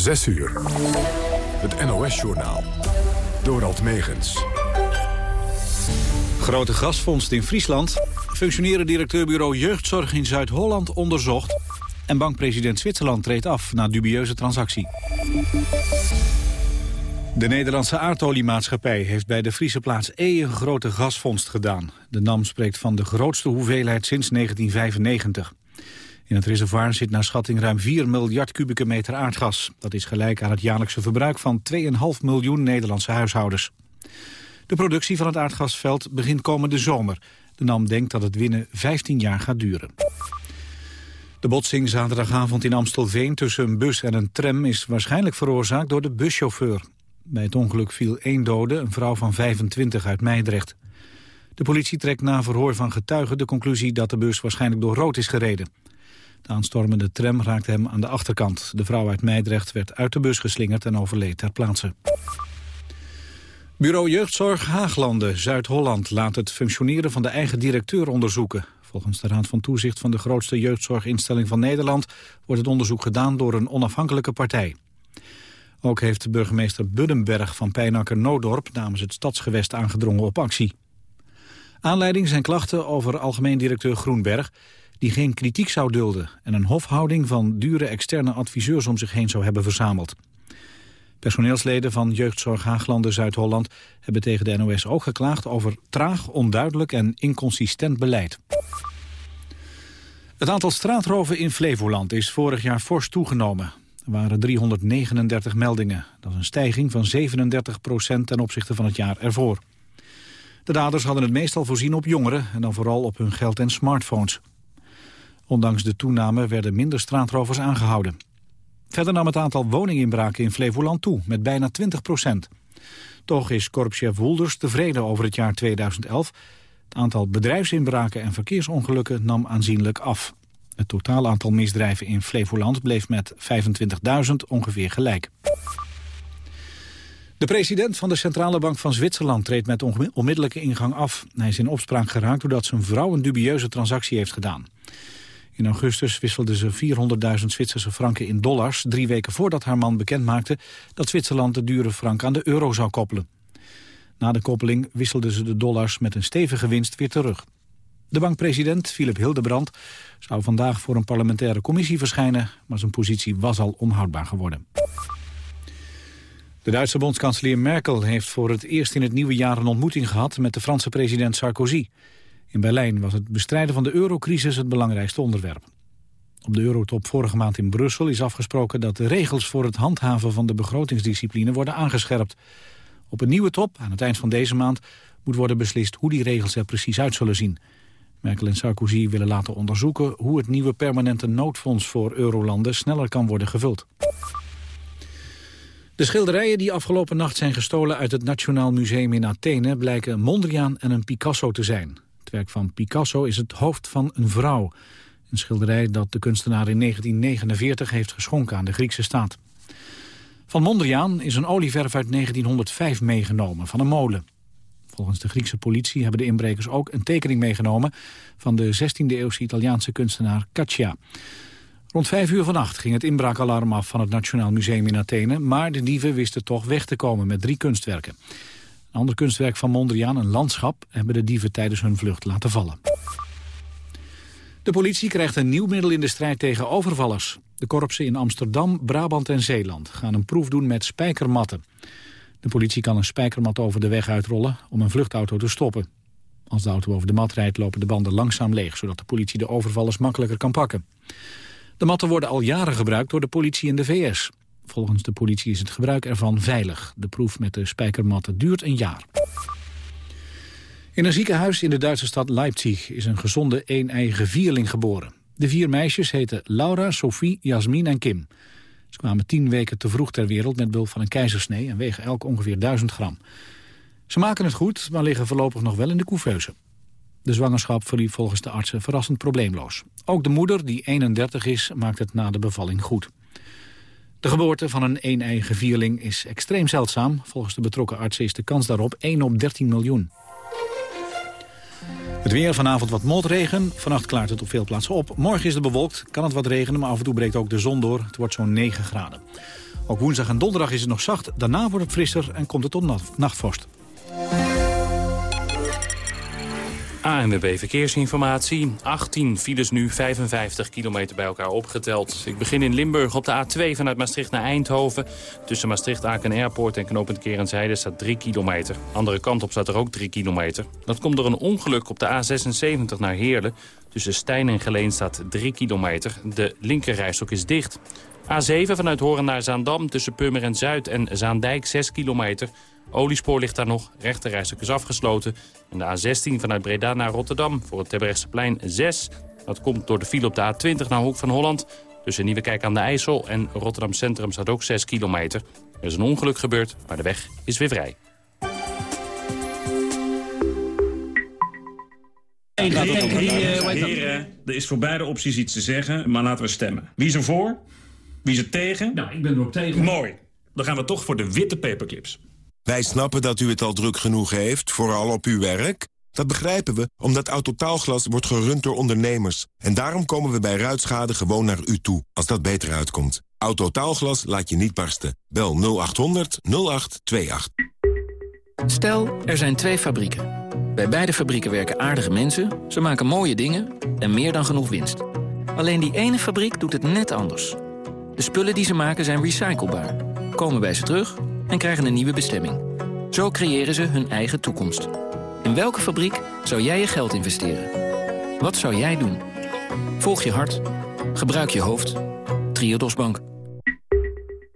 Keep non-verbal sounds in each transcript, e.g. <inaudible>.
6 uur. Het NOS-journaal. Dorald Megens. Grote gasvondst in Friesland. Functioneren directeurbureau Jeugdzorg in Zuid-Holland onderzocht. En bankpresident Zwitserland treedt af na dubieuze transactie. De Nederlandse aardoliemaatschappij heeft bij de Friese plaats E een grote gasvondst gedaan. De NAM spreekt van de grootste hoeveelheid sinds 1995. In het reservoir zit naar schatting ruim 4 miljard kubieke meter aardgas. Dat is gelijk aan het jaarlijkse verbruik van 2,5 miljoen Nederlandse huishoudens. De productie van het aardgasveld begint komende zomer. De NAM denkt dat het winnen 15 jaar gaat duren. De botsing zaterdagavond in Amstelveen tussen een bus en een tram... is waarschijnlijk veroorzaakt door de buschauffeur. Bij het ongeluk viel één dode, een vrouw van 25 uit Meidrecht. De politie trekt na verhoor van getuigen de conclusie dat de bus waarschijnlijk door rood is gereden. De aanstormende tram raakte hem aan de achterkant. De vrouw uit Meidrecht werd uit de bus geslingerd en overleed ter plaatse. Bureau Jeugdzorg Haaglanden, Zuid-Holland, laat het functioneren van de eigen directeur onderzoeken. Volgens de Raad van Toezicht van de grootste jeugdzorginstelling van Nederland wordt het onderzoek gedaan door een onafhankelijke partij. Ook heeft burgemeester Buddenberg van Pijnakker-Noodorp namens het stadsgewest aangedrongen op actie. Aanleiding zijn klachten over algemeen directeur Groenberg die geen kritiek zou dulden en een hofhouding van dure externe adviseurs om zich heen zou hebben verzameld. Personeelsleden van Jeugdzorg Haaglanden Zuid-Holland hebben tegen de NOS ook geklaagd over traag, onduidelijk en inconsistent beleid. Het aantal straatroven in Flevoland is vorig jaar fors toegenomen. Er waren 339 meldingen. Dat is een stijging van 37 procent ten opzichte van het jaar ervoor. De daders hadden het meestal voorzien op jongeren en dan vooral op hun geld en smartphones. Ondanks de toename werden minder straatrovers aangehouden. Verder nam het aantal woninginbraken in Flevoland toe, met bijna 20 procent. Toch is korpschef Woelders tevreden over het jaar 2011. Het aantal bedrijfsinbraken en verkeersongelukken nam aanzienlijk af. Het totaal aantal misdrijven in Flevoland bleef met 25.000 ongeveer gelijk. De president van de Centrale Bank van Zwitserland treedt met onmiddellijke ingang af. Hij is in opspraak geraakt doordat zijn vrouw een dubieuze transactie heeft gedaan. In augustus wisselde ze 400.000 Zwitserse franken in dollars... drie weken voordat haar man bekendmaakte dat Zwitserland de dure frank aan de euro zou koppelen. Na de koppeling wisselde ze de dollars met een stevige winst weer terug. De bankpresident, Philip Hildebrand, zou vandaag voor een parlementaire commissie verschijnen... maar zijn positie was al onhoudbaar geworden. De Duitse bondskanselier Merkel heeft voor het eerst in het nieuwe jaar een ontmoeting gehad met de Franse president Sarkozy. In Berlijn was het bestrijden van de eurocrisis het belangrijkste onderwerp. Op de eurotop vorige maand in Brussel is afgesproken dat de regels voor het handhaven van de begrotingsdiscipline worden aangescherpt. Op een nieuwe top, aan het eind van deze maand, moet worden beslist hoe die regels er precies uit zullen zien. Merkel en Sarkozy willen laten onderzoeken hoe het nieuwe permanente noodfonds voor eurolanden sneller kan worden gevuld. De schilderijen die afgelopen nacht zijn gestolen uit het Nationaal Museum in Athene blijken Mondriaan en een Picasso te zijn. Het werk van Picasso is het hoofd van een vrouw. Een schilderij dat de kunstenaar in 1949 heeft geschonken aan de Griekse staat. Van Mondriaan is een olieverf uit 1905 meegenomen van een molen. Volgens de Griekse politie hebben de inbrekers ook een tekening meegenomen... van de 16e-eeuwse Italiaanse kunstenaar Caccia. Rond vijf uur vannacht ging het inbraakalarm af van het Nationaal Museum in Athene... maar de dieven wisten toch weg te komen met drie kunstwerken. Een ander kunstwerk van Mondriaan, een landschap, hebben de dieven tijdens hun vlucht laten vallen. De politie krijgt een nieuw middel in de strijd tegen overvallers. De korpsen in Amsterdam, Brabant en Zeeland gaan een proef doen met spijkermatten. De politie kan een spijkermat over de weg uitrollen om een vluchtauto te stoppen. Als de auto over de mat rijdt lopen de banden langzaam leeg... zodat de politie de overvallers makkelijker kan pakken. De matten worden al jaren gebruikt door de politie in de VS. Volgens de politie is het gebruik ervan veilig. De proef met de spijkermatten duurt een jaar. In een ziekenhuis in de Duitse stad Leipzig is een gezonde een-eiige vierling geboren. De vier meisjes heten Laura, Sophie, Jasmin en Kim. Ze kwamen tien weken te vroeg ter wereld met behulp van een keizersnee... en wegen elk ongeveer 1000 gram. Ze maken het goed, maar liggen voorlopig nog wel in de couveuse. De zwangerschap verliep volgens de artsen verrassend probleemloos. Ook de moeder, die 31 is, maakt het na de bevalling goed. De geboorte van een een-eigen vierling is extreem zeldzaam. Volgens de betrokken artsen is de kans daarop 1 op 13 miljoen. Het weer vanavond wat motregen. Vannacht klaart het op veel plaatsen op. Morgen is het bewolkt, kan het wat regenen, maar af en toe breekt ook de zon door. Het wordt zo'n 9 graden. Ook woensdag en donderdag is het nog zacht. Daarna wordt het frisser en komt het tot nachtvorst. ANWB Verkeersinformatie. 18 files nu, 55 kilometer bij elkaar opgeteld. Ik begin in Limburg op de A2 vanuit Maastricht naar Eindhoven. Tussen Maastricht-Aken Airport en knooppunt Kerenzijde staat 3 kilometer. Andere kant op staat er ook 3 kilometer. Dat komt door een ongeluk op de A76 naar Heerlen. Tussen Stijn en Geleen staat 3 kilometer. De linkerrijstok is dicht. A7 vanuit Horen naar Zaandam tussen Purmerend Zuid en Zaandijk 6 kilometer. Oliespoor ligt daar nog, rechterrijstok is afgesloten. En de A16 vanuit Breda naar Rotterdam voor het plein 6. Dat komt door de file op de A20 naar Hoek van Holland. Tussen Nieuwekijk aan de IJssel en Rotterdam Centrum staat ook 6 kilometer. Er is een ongeluk gebeurd, maar de weg is weer vrij. Heren, er is voor beide opties iets te zeggen, maar laten we stemmen. Wie is er voor? Wie is er tegen? Nou, ik ben er ook tegen. Mooi. Dan gaan we toch voor de witte paperclips. Wij snappen dat u het al druk genoeg heeft, vooral op uw werk. Dat begrijpen we, omdat Autotaalglas wordt gerund door ondernemers. En daarom komen we bij ruitschade gewoon naar u toe, als dat beter uitkomt. Autotaalglas laat je niet barsten. Bel 0800 0828. Stel, er zijn twee fabrieken. Bij beide fabrieken werken aardige mensen, ze maken mooie dingen en meer dan genoeg winst. Alleen die ene fabriek doet het net anders. De spullen die ze maken zijn recyclebaar, komen bij ze terug en krijgen een nieuwe bestemming. Zo creëren ze hun eigen toekomst. In welke fabriek zou jij je geld investeren? Wat zou jij doen? Volg je hart. Gebruik je hoofd. Triodos Bank.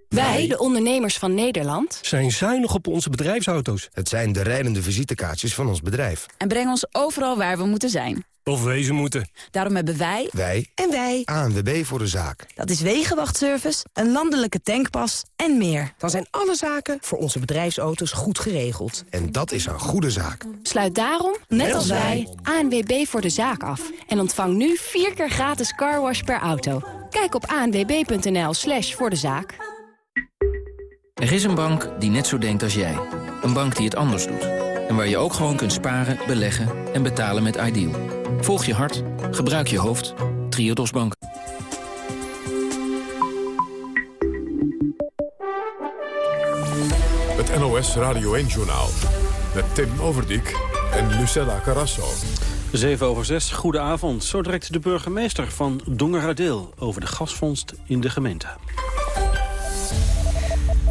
Wij, de ondernemers van Nederland, zijn zuinig op onze bedrijfsauto's. Het zijn de rijdende visitekaartjes van ons bedrijf. En brengen ons overal waar we moeten zijn. Of wezen moeten. Daarom hebben wij... Wij. En wij. ANWB voor de zaak. Dat is wegenwachtservice, een landelijke tankpas en meer. Dan zijn alle zaken voor onze bedrijfsauto's goed geregeld. En dat is een goede zaak. Sluit daarom, net, als wij, ANWB voor de zaak af. En ontvang nu vier keer gratis carwash per auto. Kijk op anwb.nl slash voor de zaak. Er is een bank die net zo denkt als jij. Een bank die het anders doet. En waar je ook gewoon kunt sparen, beleggen en betalen met Ideal. Volg je hart, gebruik je hoofd. Triodos Bank. Het NOS Radio 1-journaal. Met Tim Overdijk en Lucella Carrasso. 7 over 6, goedenavond. Zo direct de burgemeester van Dongeradeel... over de gasvondst in de gemeente.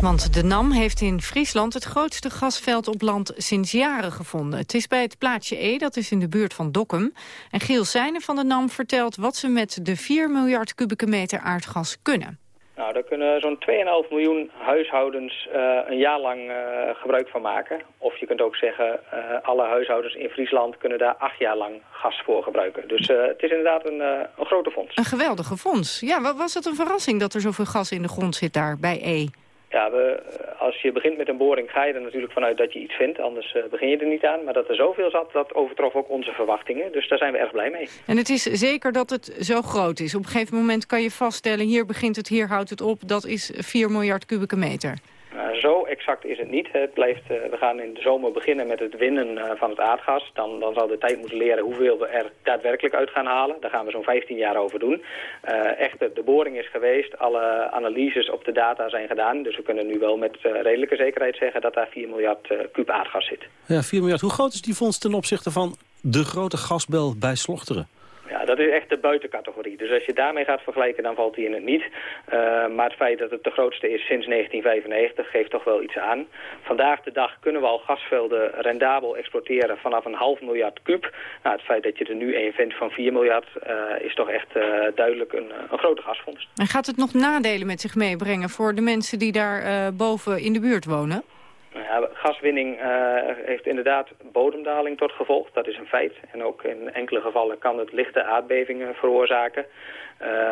Want de NAM heeft in Friesland het grootste gasveld op land sinds jaren gevonden. Het is bij het plaatsje E, dat is in de buurt van Dokkum. En Giel Seijnen van de NAM vertelt wat ze met de 4 miljard kubieke meter aardgas kunnen. Nou, daar kunnen zo'n 2,5 miljoen huishoudens uh, een jaar lang uh, gebruik van maken. Of je kunt ook zeggen, uh, alle huishoudens in Friesland kunnen daar acht jaar lang gas voor gebruiken. Dus het is inderdaad een, een grote fonds. Een geweldige fonds. Ja, was het een verrassing dat er zoveel gas in de grond zit daar bij E? Ja, we, als je begint met een boring ga je er natuurlijk vanuit dat je iets vindt. Anders uh, begin je er niet aan. Maar dat er zoveel zat, dat overtrof ook onze verwachtingen. Dus daar zijn we erg blij mee. En het is zeker dat het zo groot is. Op een gegeven moment kan je vaststellen... hier begint het, hier houdt het op. Dat is 4 miljard kubieke meter. Nou, zo exact is het niet. Het blijft, uh, we gaan in de zomer beginnen met het winnen uh, van het aardgas. Dan, dan zal de tijd moeten leren hoeveel we er daadwerkelijk uit gaan halen. Daar gaan we zo'n 15 jaar over doen. Uh, echter, de boring is geweest. Alle analyses op de data zijn gedaan. Dus we kunnen nu wel met redelijke zekerheid zeggen dat daar 4 miljard kub aardgas zit. Ja, 4 miljard. Hoe groot is die fonds ten opzichte van de grote gasbel bij Slochteren? Ja, dat is echt de buitencategorie. Dus als je daarmee gaat vergelijken, dan valt hij in het niet. Uh, maar het feit dat het de grootste is sinds 1995 geeft toch wel iets aan. Vandaag de dag kunnen we al gasvelden rendabel exporteren vanaf een half miljard kuub. Nou, het feit dat je er nu een vindt van 4 miljard uh, is toch echt uh, duidelijk een, een grote gasvondst. En gaat het nog nadelen met zich meebrengen voor de mensen die daar boven in de buurt wonen? Ja, gaswinning uh, heeft inderdaad bodemdaling tot gevolg. Dat is een feit. En ook in enkele gevallen kan het lichte aardbevingen veroorzaken.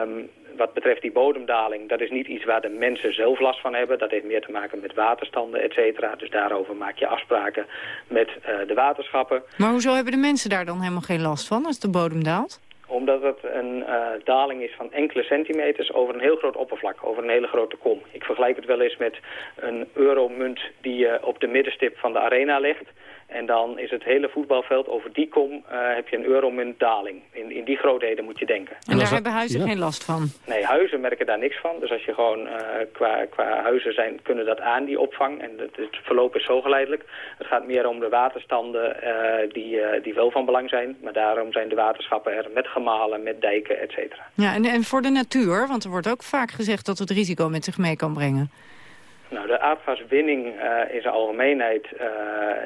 Um, wat betreft die bodemdaling, dat is niet iets waar de mensen zelf last van hebben. Dat heeft meer te maken met waterstanden, et cetera. Dus daarover maak je afspraken met uh, de waterschappen. Maar hoezo hebben de mensen daar dan helemaal geen last van als de bodem daalt? Omdat het een uh, daling is van enkele centimeters over een heel groot oppervlak, over een hele grote kom. Ik vergelijk het wel eens met een euromunt die uh, op de middenstip van de arena ligt. En dan is het hele voetbalveld over die kom uh, heb je een euromunt daling. In, in die grootheden moet je denken. En daar hebben huizen geen last van? Nee, huizen merken daar niks van. Dus als je gewoon uh, qua, qua huizen zijn, kunnen dat aan, die opvang. En het, het verloop is zo geleidelijk. Het gaat meer om de waterstanden uh, die, die wel van belang zijn. Maar daarom zijn de waterschappen er met gemalen, met dijken, et cetera. Ja, en, en voor de natuur, want er wordt ook vaak gezegd dat het risico met zich mee kan brengen. Nou, de aardgaswinning uh, in zijn algemeenheid uh,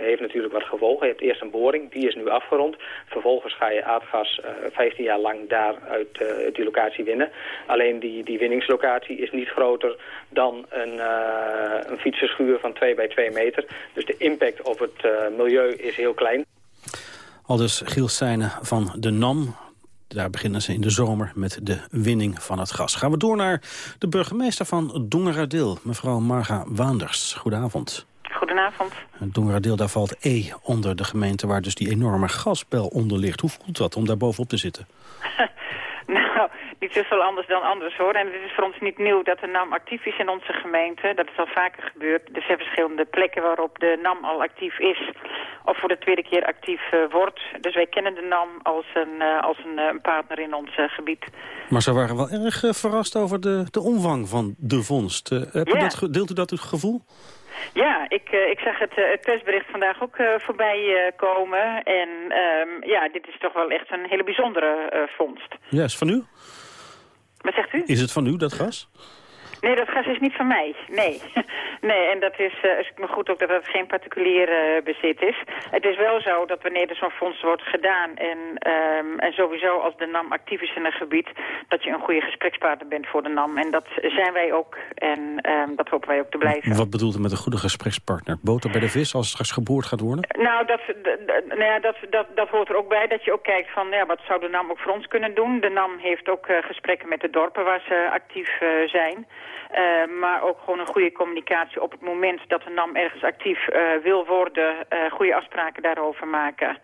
heeft natuurlijk wat gevolgen. Je hebt eerst een boring, die is nu afgerond. Vervolgens ga je aardgas uh, 15 jaar lang daar uit die locatie winnen. Alleen die, die winningslocatie is niet groter dan een, een fietsenschuur van 2 bij 2 meter. Dus de impact op het milieu is heel klein. Aldus Giel Seijnen van de NAM, daar beginnen ze in de zomer met de winning van het gas. Gaan we door naar de burgemeester van Dongeradeel, mevrouw Marga Waanders. Goedenavond. Goedenavond. Dongeradeel, daar valt E onder de gemeente waar dus die enorme gasbel onder ligt. Hoe voelt dat om daar bovenop te zitten? <laughs> <laughs> nou, niet zoveel anders dan anders hoor. En het is voor ons niet nieuw dat de NAM actief is in onze gemeente. Dat is al vaker gebeurd. Er zijn verschillende plekken waarop de NAM al actief is. Of voor de tweede keer actief uh, wordt. Dus wij kennen de NAM als een, uh, als een, uh, partner in ons gebied. Maar ze waren wel erg verrast over de, de omvang van de vondst. Heb ja. dat, deelt u dat het gevoel? Ja, ik, uh, ik zag het, uh, het persbericht vandaag ook uh, voorbij komen. En um, ja, dit is toch wel echt een hele bijzondere vondst. Ja, is van u? Wat zegt u? Is het van u, dat gas? Nee, dat gas is niet van mij. Nee. <laughs> nee, en dat is, uh, is me goed ook dat het geen particulier uh, bezit is. Het is wel zo dat wanneer er zo'n fonds wordt gedaan... En, um, en sowieso als de NAM actief is in een gebied... dat je een goede gesprekspartner bent voor de NAM. En dat zijn wij ook. En um, dat hopen wij ook te blijven. Wat bedoelt u met een goede gesprekspartner? Boter bij de vis als het straks geboord gaat worden? Nou, dat, nou ja, dat, dat, dat hoort er ook bij. Dat je ook kijkt van ja, wat zou de NAM ook voor ons kunnen doen. De NAM heeft ook uh, gesprekken met de dorpen waar ze actief zijn... Uh, maar ook gewoon een goede communicatie op het moment dat de NAM ergens actief uh, wil worden, uh, goede afspraken daarover maken.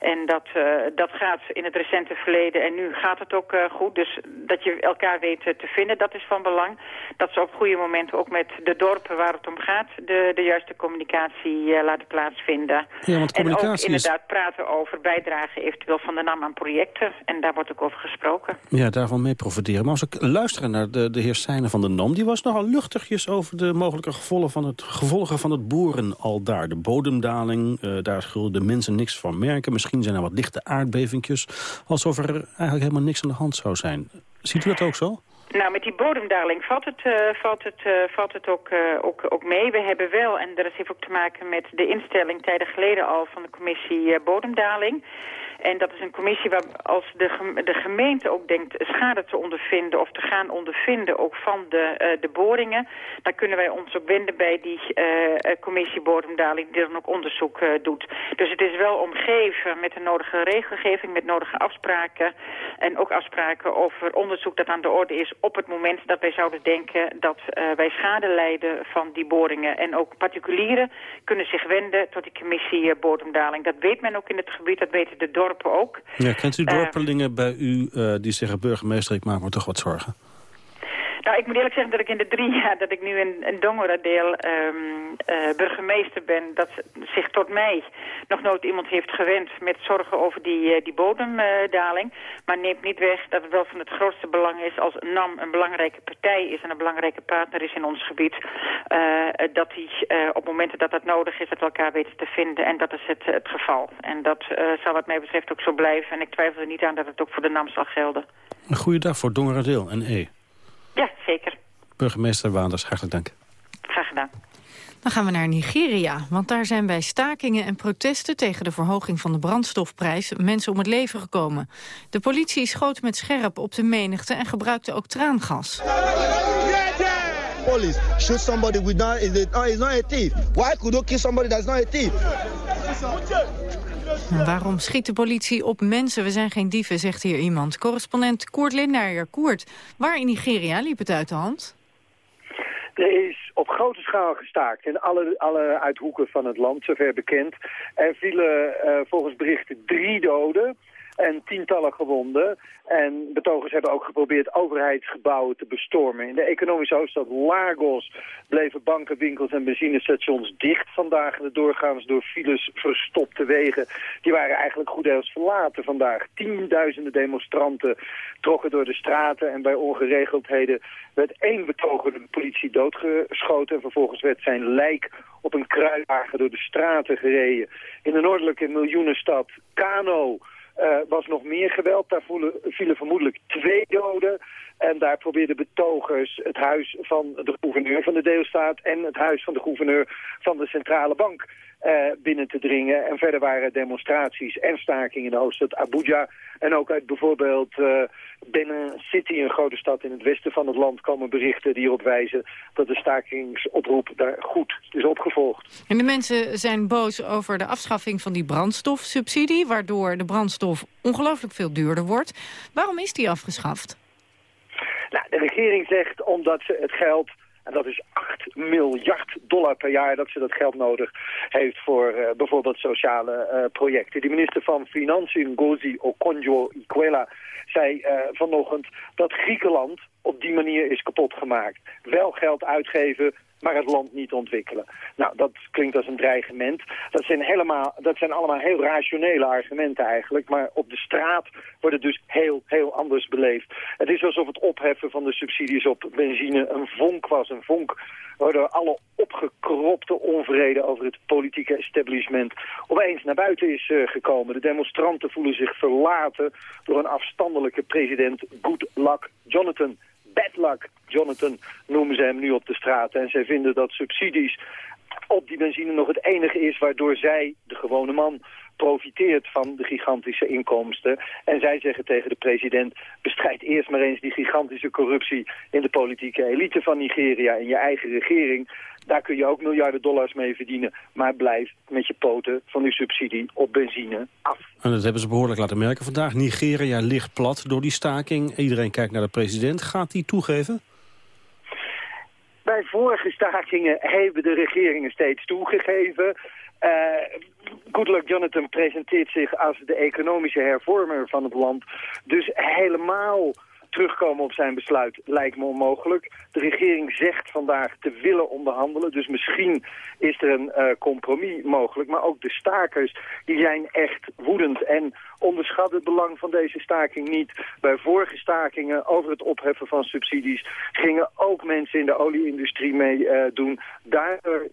En dat, dat gaat in het recente verleden en nu gaat het ook goed. Dus dat je elkaar weet te vinden, dat is van belang. Dat ze op goede momenten ook met de dorpen waar het om gaat, de, de juiste communicatie laten plaatsvinden. Ja, want communicatie en ook inderdaad is... praten over bijdragen eventueel van de NAM aan projecten. En daar wordt ook over gesproken. Ja, daarvan mee profiteren. Maar als ik luister naar de, de heer Seijnen van de NAM, die was nogal luchtigjes over de mogelijke gevolgen van het, gevolgen van het boeren al daar. De bodemdaling, daar de mensen niks van merken. Misschien zijn er wat lichte aardbevingjes. Alsof er eigenlijk helemaal niks aan de hand zou zijn. Ziet u dat ook zo? Nou, met die bodemdaling valt het, uh, valt het, uh, valt het ook, uh, ook, ook mee. We hebben wel, en dat heeft ook te maken met de instelling tijden geleden al van de commissie bodemdaling. En dat is een commissie waar als de, de gemeente ook denkt schade te ondervinden of te gaan ondervinden ook van de, uh, de boringen, dan kunnen wij ons ook wenden bij die uh, commissie bodemdaling die dan ook onderzoek doet. Dus het is wel omgeven met de nodige regelgeving, met nodige afspraken en ook afspraken over onderzoek dat aan de orde is op het moment dat wij zouden denken dat wij schade lijden van die boringen. En ook particulieren kunnen zich wenden tot die commissie bodemdaling. Dat weet men ook in het gebied, dat weten de dorpen ook. Ja, kent u dorpelingen uh, bij u uh, die zeggen... burgemeester, ik maak me toch wat zorgen? Nou, ik moet eerlijk zeggen dat ik in de drie <laughs> jaar dat ik nu in, in um, uh, burgemeester ben... dat zich tot mij nog nooit iemand heeft gewend met zorgen over die, uh, die bodemdaling. maar neemt niet weg dat het wel van het grootste belang is als NAM een belangrijke partij is... en een belangrijke partner is in ons gebied. Uh, dat die op momenten dat dat nodig is, dat elkaar weten te vinden. En dat is het, het geval. En dat zal wat mij betreft ook zo blijven. En ik twijfel er niet aan dat het ook voor de NAM zal gelden. Een goede dag voor Dongeradeel en E. Ja, zeker. Burgemeester Waanders, hartelijk dank. Graag gedaan. Dan gaan we naar Nigeria, want daar zijn bij stakingen en protesten tegen de verhoging van de brandstofprijs mensen om het leven gekomen. De politie schoot met scherp op de menigte en gebruikte ook traangas. Police shoot somebody with not is it, oh, is not a thief. Why could you kill somebody that's not a thief? Waarom schiet de politie op mensen? We zijn geen dieven, zegt hier iemand. Correspondent Koert Lindeijer. Koert, waar in Nigeria liep het uit de hand? Er is op grote schaal gestaakt in alle, alle uithoeken van het land, zover bekend. Er vielen uh, volgens berichten drie doden. En tientallen gewonden. En betogers hebben ook geprobeerd overheidsgebouwen te bestormen. In de economische hoofdstad Lagos bleven banken, winkels en benzinestations dicht vandaag. De doorgaans door files verstopte wegen, die waren eigenlijk goed deels verlaten vandaag. Tienduizenden demonstranten trokken door de straten en bij ongeregeldheden werd één betoger de politie doodgeschoten. En vervolgens werd zijn lijk op een kruiwagen door de straten gereden. In de noordelijke miljoenenstad Kano uh, was nog meer geweld. Daar voelen, vielen vermoedelijk twee doden. En daar probeerden betogers het huis van de gouverneur van de deelstaat... en het huis van de gouverneur van de centrale bank binnen te dringen. En verder waren demonstraties en stakingen in de hoofdstad Abuja. En ook uit bijvoorbeeld uh, Benin City, een grote stad in het westen van het land... komen berichten die erop wijzen dat de stakingsoproep daar goed is opgevolgd. En de mensen zijn boos over de afschaffing van die brandstofsubsidie... waardoor de brandstof ongelooflijk veel duurder wordt. Waarom is die afgeschaft? Nou, de regering zegt omdat ze het geld en dat is 8 miljard dollar per jaar dat ze dat geld nodig heeft voor uh, bijvoorbeeld sociale uh, projecten. De minister van Financiën, Ngozi Okonjo-Iweala, zei uh, vanochtend dat Griekenland op die manier is kapot gemaakt. Wel geld uitgeven maar het land niet ontwikkelen. Nou, dat klinkt als een dreigement. Dat zijn, helemaal, dat zijn allemaal heel rationele argumenten eigenlijk, maar op de straat wordt het dus heel, heel anders beleefd. Het is alsof het opheffen van de subsidies op benzine een vonk was, een vonk waardoor alle opgekropte onvrede over het politieke establishment opeens naar buiten is uh, gekomen. De demonstranten voelen zich verlaten door een afstandelijke president Good Luck Jonathan bad luck, Jonathan, noemen ze hem nu op de straat. En zij vinden dat subsidies op die benzine nog het enige is waardoor zij, de gewone man, profiteert van de gigantische inkomsten. En zij zeggen tegen de president, bestrijd eerst maar eens die gigantische corruptie in de politieke elite van Nigeria, in je eigen regering. Daar kun je ook miljarden dollars mee verdienen. Maar blijf met je poten van uw subsidie op benzine af. En dat hebben ze behoorlijk laten merken vandaag. Nigeria ligt plat door die staking. Iedereen kijkt naar de president. Gaat die toegeven? Bij vorige stakingen hebben de regeringen steeds toegegeven. Uh, Goodluck Jonathan presenteert zich als de economische hervormer van het land. Dus helemaal terugkomen op zijn besluit lijkt me onmogelijk. De regering zegt vandaag te willen onderhandelen, dus misschien is er een uh, compromis mogelijk. Maar ook de stakers, die zijn echt woedend en onderschat het belang van deze staking niet. Bij vorige stakingen over het opheffen van subsidies gingen ook mensen in de olieindustrie mee uh, doen. Daardoor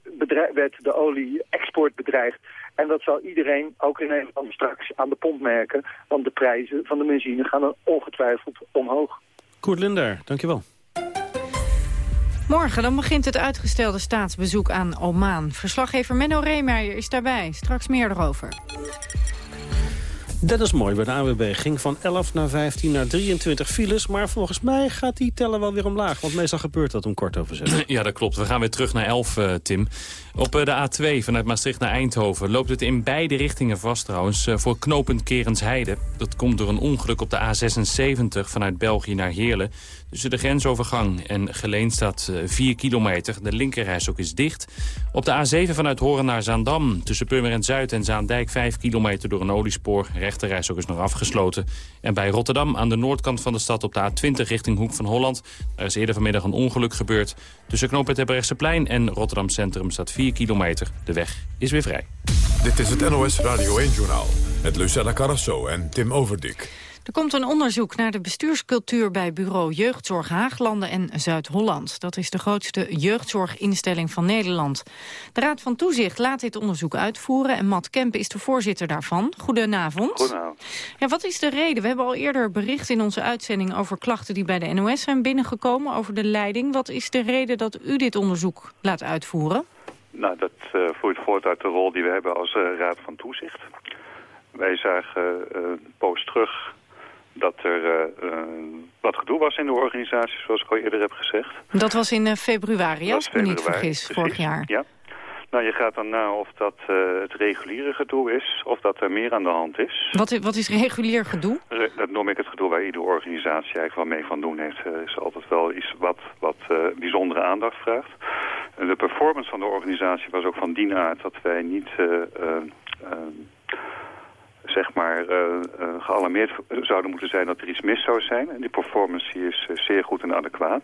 werd de olie-export bedreigd. En dat zal iedereen, ook in Nederland, straks aan de pomp merken. Want de prijzen van de benzine gaan er ongetwijfeld omhoog. Koert Linder, dankjewel. Morgen dan begint het uitgestelde staatsbezoek aan Oman. Verslaggever Menno Reemeijer is daarbij. Straks meer erover. Dat is mooi bij de AWB. Ging van 11 naar 15 naar 23 files. Maar volgens mij gaat die tellen wel weer omlaag. Want meestal gebeurt dat om kort over zes. Ja, dat klopt. We gaan weer terug naar 11, uh, Tim. Op uh, de A2 vanuit Maastricht naar Eindhoven loopt het in beide richtingen vast trouwens. Uh, voor knooppunt Kerensheide. Dat komt door een ongeluk op de A76 vanuit België naar Heerlen. Tussen de grensovergang en Geleen staat 4 kilometer. De linkerrijstok is dicht. Op de A7 vanuit Horen naar Zaandam. Tussen Purmerend Zuid en Zaandijk 5 kilometer door een oliespoor. Rechterrijstok is nog afgesloten. En bij Rotterdam aan de noordkant van de stad op de A20 richting Hoek van Holland. Daar is eerder vanmiddag een ongeluk gebeurd. Tussen knooppunt plein en Rotterdam Centrum staat 4 kilometer. De weg is weer vrij. Dit is het NOS Radio 1-journaal. Met Lucella Carrasso en Tim Overdik. Er komt een onderzoek naar de bestuurscultuur bij bureau Jeugdzorg Haaglanden en Zuid-Holland. Dat is de grootste jeugdzorginstelling van Nederland. De Raad van Toezicht laat dit onderzoek uitvoeren en Matt Kemp is de voorzitter daarvan. Goedenavond. Goedenavond. Ja, wat is de reden? We hebben al eerder bericht in onze uitzending over klachten die bij de NOS zijn binnengekomen over de leiding. Wat is de reden dat u dit onderzoek laat uitvoeren? Nou, dat uh, voert voort uit de rol die we hebben als uh, Raad van Toezicht. Wij zagen uh, een poos terug dat er uh, uh, wat gedoe was in de organisatie, zoals ik al eerder heb gezegd. Dat was in uh, februari, als ik me niet vergis, precies, vorig jaar. Ja. Nou, je gaat dan na of dat het reguliere gedoe is, of dat er meer aan de hand is. Wat, wat is regulier gedoe? Dat noem ik het gedoe waar iedere organisatie eigenlijk wel mee van doen heeft. is altijd wel iets wat, wat bijzondere aandacht vraagt. de performance van de organisatie was ook van die aard dat wij niet zeg maar uh, gealarmeerd zouden moeten zijn dat er iets mis zou zijn. En die performance is zeer goed en adequaat.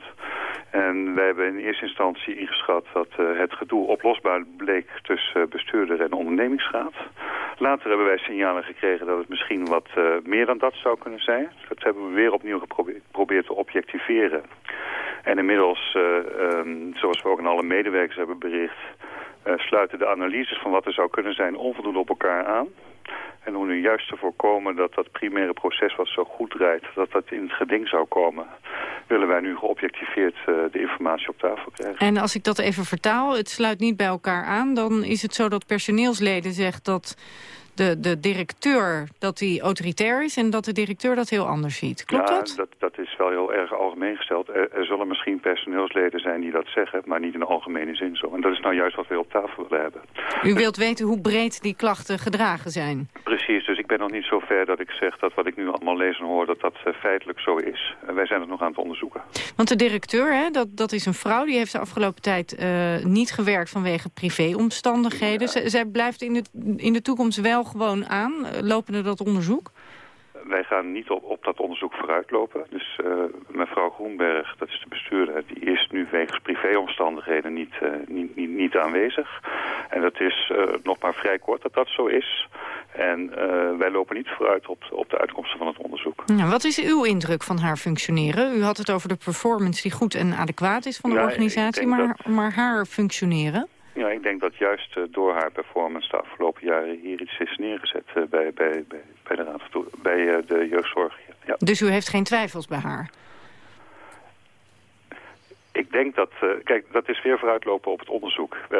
En wij hebben in eerste instantie ingeschat dat het gedoe oplosbaar bleek tussen bestuurder en ondernemingsraad. Later hebben wij signalen gekregen dat het misschien wat meer dan dat zou kunnen zijn. Dat hebben we weer opnieuw geprobeerd te objectiveren. En inmiddels, um, zoals we ook aan alle medewerkers hebben bericht... sluiten de analyses van wat er zou kunnen zijn onvoldoende op elkaar aan. En hoe nu juist te voorkomen dat dat primaire proces wat zo goed draait, dat dat in het geding zou komen, willen wij nu geobjectiveerd uh, de informatie op tafel krijgen. En als ik dat even vertaal, het sluit niet bij elkaar aan, dan is het zo dat personeelsleden zegt dat de, de directeur dat die autoritair is... en dat de directeur dat heel anders ziet. Klopt ja, dat? dat? dat is wel heel erg algemeen gesteld. Er, er, zullen misschien personeelsleden zijn die dat zeggen... maar niet in de algemene zin zo. En dat is nou juist wat we op tafel willen hebben. U wilt weten hoe breed die klachten gedragen zijn? Precies, dus ben nog niet zo ver dat ik zeg... dat wat ik nu allemaal lees en hoor, dat dat uh, feitelijk zo is. Wij zijn het nog aan het onderzoeken. Want de directeur, hè, dat, dat is een vrouw... die heeft de afgelopen tijd uh, niet gewerkt vanwege privéomstandigheden. Ja. zij blijft in de, in de toekomst wel gewoon aan, lopende dat onderzoek? Wij gaan niet op, op dat onderzoek vooruitlopen. Dus uh, mevrouw Groenberg, dat is de bestuurder, die is nu wegens privéomstandigheden niet, uh, niet, niet, niet, aanwezig. En dat is uh, nog maar vrij kort dat dat zo is. En wij lopen niet vooruit op, op de uitkomsten van het onderzoek. Nou, wat is uw indruk van haar functioneren? U had het over de performance die goed en adequaat is van de organisatie, maar, dat... maar haar functioneren? Ja, ik denk dat juist uh, door haar performance de afgelopen jaren hier iets is neergezet uh, bij, bij, bij, de, raad bij uh, de jeugdzorg. Ja. Dus u heeft geen twijfels bij haar? Ik denk dat, uh, kijk, dat is weer vooruitlopen op het onderzoek. Uh,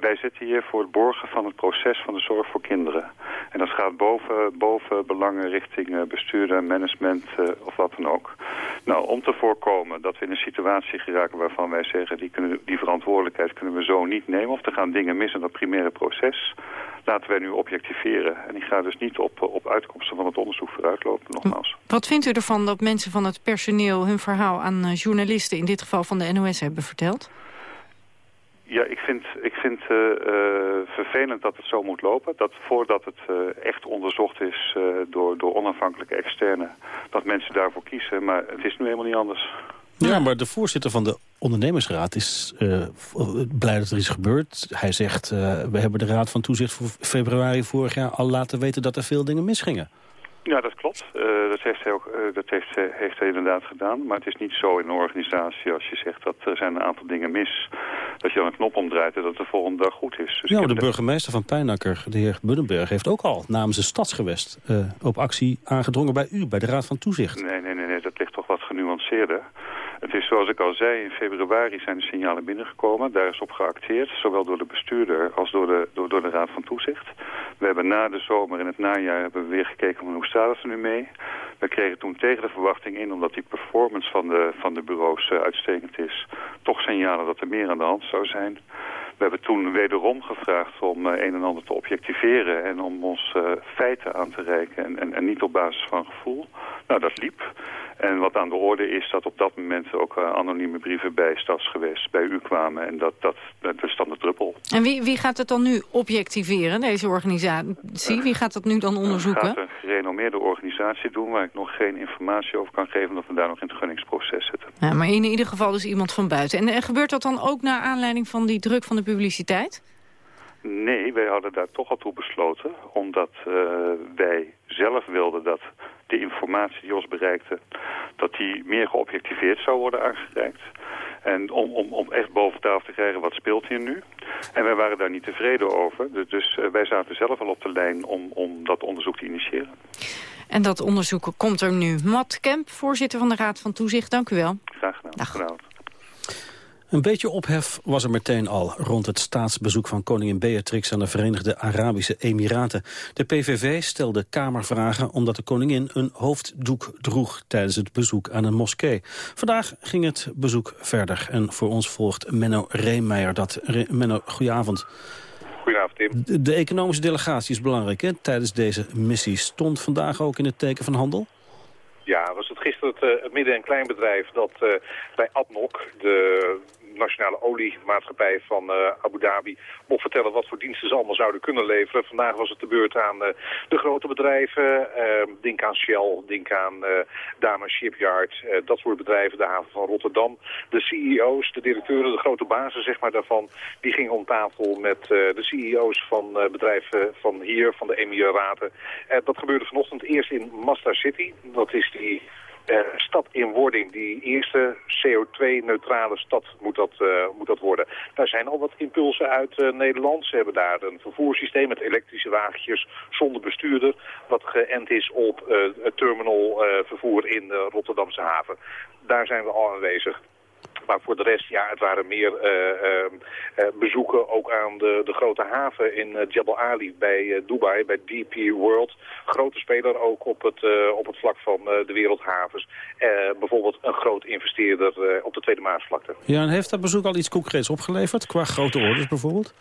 wij, zitten hier voor het borgen van het proces van de zorg voor kinderen. En dat gaat boven, boven belangen richting uh, bestuurder, management of wat dan ook. Nou, om te voorkomen dat we in een situatie geraken waarvan wij zeggen... die, kunnen, die verantwoordelijkheid kunnen we zo niet nemen... of er gaan dingen mis in dat primaire proces laten wij nu objectiveren. En ik ga dus niet op, op uitkomsten van het onderzoek vooruitlopen, nogmaals. Wat vindt u ervan dat mensen van het personeel hun verhaal aan journalisten... in dit geval van de NOS hebben verteld? Ja, ik vind, ik vind uh, uh, vervelend dat het zo moet lopen. Dat voordat het uh, echt onderzocht is door, door onafhankelijke externen... dat mensen daarvoor kiezen. Maar het is nu helemaal niet anders. Ja, maar de voorzitter van de ondernemersraad is uh, blij dat er iets gebeurt. Hij zegt, uh, we hebben de raad van toezicht voor februari vorig jaar al laten weten dat er veel dingen misgingen. Ja, dat klopt. Uh, dat heeft hij, ook, uh, dat heeft, heeft hij inderdaad gedaan. Maar het is niet zo in een organisatie als je zegt dat er zijn een aantal dingen mis... dat je dan een knop omdraait en dat de volgende dag goed is. Dus ja, de burgemeester van Pijnakker, de heer Buddenberg... heeft ook al namens het stadsgewest op actie aangedrongen bij u, bij de Raad van Toezicht. Nee, nee, nee, nee dat ligt toch wat genuanceerder. Het is zoals ik al zei, in februari zijn de signalen binnengekomen. Daar is op geacteerd, zowel door de bestuurder als door de, door, de Raad van Toezicht. We hebben na de zomer en het najaar hebben we weer gekeken hoe staat het er nu mee. We kregen toen tegen de verwachting in, omdat die performance van de, van de bureaus uh, uitstekend is, toch signalen dat er meer aan de hand zou zijn. We hebben toen wederom gevraagd om uh, een en ander te objectiveren en om ons uh, feiten aan te reiken en, en, en niet op basis van gevoel. Nou, dat liep. En wat aan de orde is dat op dat moment ook uh, anonieme brieven bij Stadsgewest bij u kwamen. En dat, dat, dat is dan de druppel. En wie, wie gaat het dan nu objectiveren, deze organisatie? Wie gaat dat nu dan onderzoeken? Dat gaat een gerenommeerde organisatie doen waar ik nog geen informatie over kan geven... omdat we daar nog in het gunningsproces zitten. Ja, maar in ieder geval dus iemand van buiten. En, en gebeurt dat dan ook naar aanleiding van die druk van de publiciteit? Nee, wij hadden daar toch al toe besloten. Omdat uh, wij zelf wilden dat de informatie die ons bereikte... dat die meer geobjectiveerd zou worden aangereikt. En om, om, om echt boven tafel te krijgen wat speelt hier nu. En wij waren daar niet tevreden over. Dus, dus uh, wij zaten zelf al op de lijn om, om dat onderzoek te initiëren. En dat onderzoek komt er nu. Matt Kemp, voorzitter van de Raad van Toezicht, dank u wel. Graag gedaan. Dag. Goedenavond. Een beetje ophef was er meteen al rond het staatsbezoek van koningin Beatrix aan de Verenigde Arabische Emiraten. De PVV stelde Kamervragen omdat de koningin een hoofddoek droeg tijdens het bezoek aan een moskee. Vandaag ging het bezoek verder en voor ons volgt Menno Reemeijer dat. Re Menno, goedenavond. Goedenavond, Tim. De, de economische delegatie is belangrijk hè, tijdens deze missie. Stond vandaag ook in het teken van handel? Ja, was het gisteren het, het midden- en kleinbedrijf dat uh, bij Adnok, de nationale oliemaatschappij van Abu Dhabi mocht vertellen wat voor diensten ze allemaal zouden kunnen leveren. Vandaag was het de beurt aan de grote bedrijven. denk aan Shell, denk aan Dana Shipyard, dat soort bedrijven, de haven van Rotterdam. De CEO's, de directeuren, de grote bazen zeg maar, daarvan, die gingen om tafel met de CEO's van bedrijven van hier, van de Emiraten. dat gebeurde vanochtend eerst in Mazda City. Dat is die uh, stad in wording, die eerste CO2-neutrale stad moet dat, uh, moet dat worden. Daar zijn al wat impulsen uit uh, Nederland. Ze hebben daar een vervoerssysteem met elektrische wagentjes zonder bestuurder... wat geënt is op het terminalvervoer in de Rotterdamse haven. Daar zijn we al aanwezig. Maar voor de rest, ja, het waren meer uh, uh, bezoeken ook aan de, de grote haven in Jebel Ali bij Dubai, bij DP World. Grote speler ook op het, op het vlak van de wereldhavens. bijvoorbeeld een groot investeerder op de Tweede Maasvlakte. Ja, en heeft dat bezoek al iets concreets opgeleverd, qua grote orders bijvoorbeeld?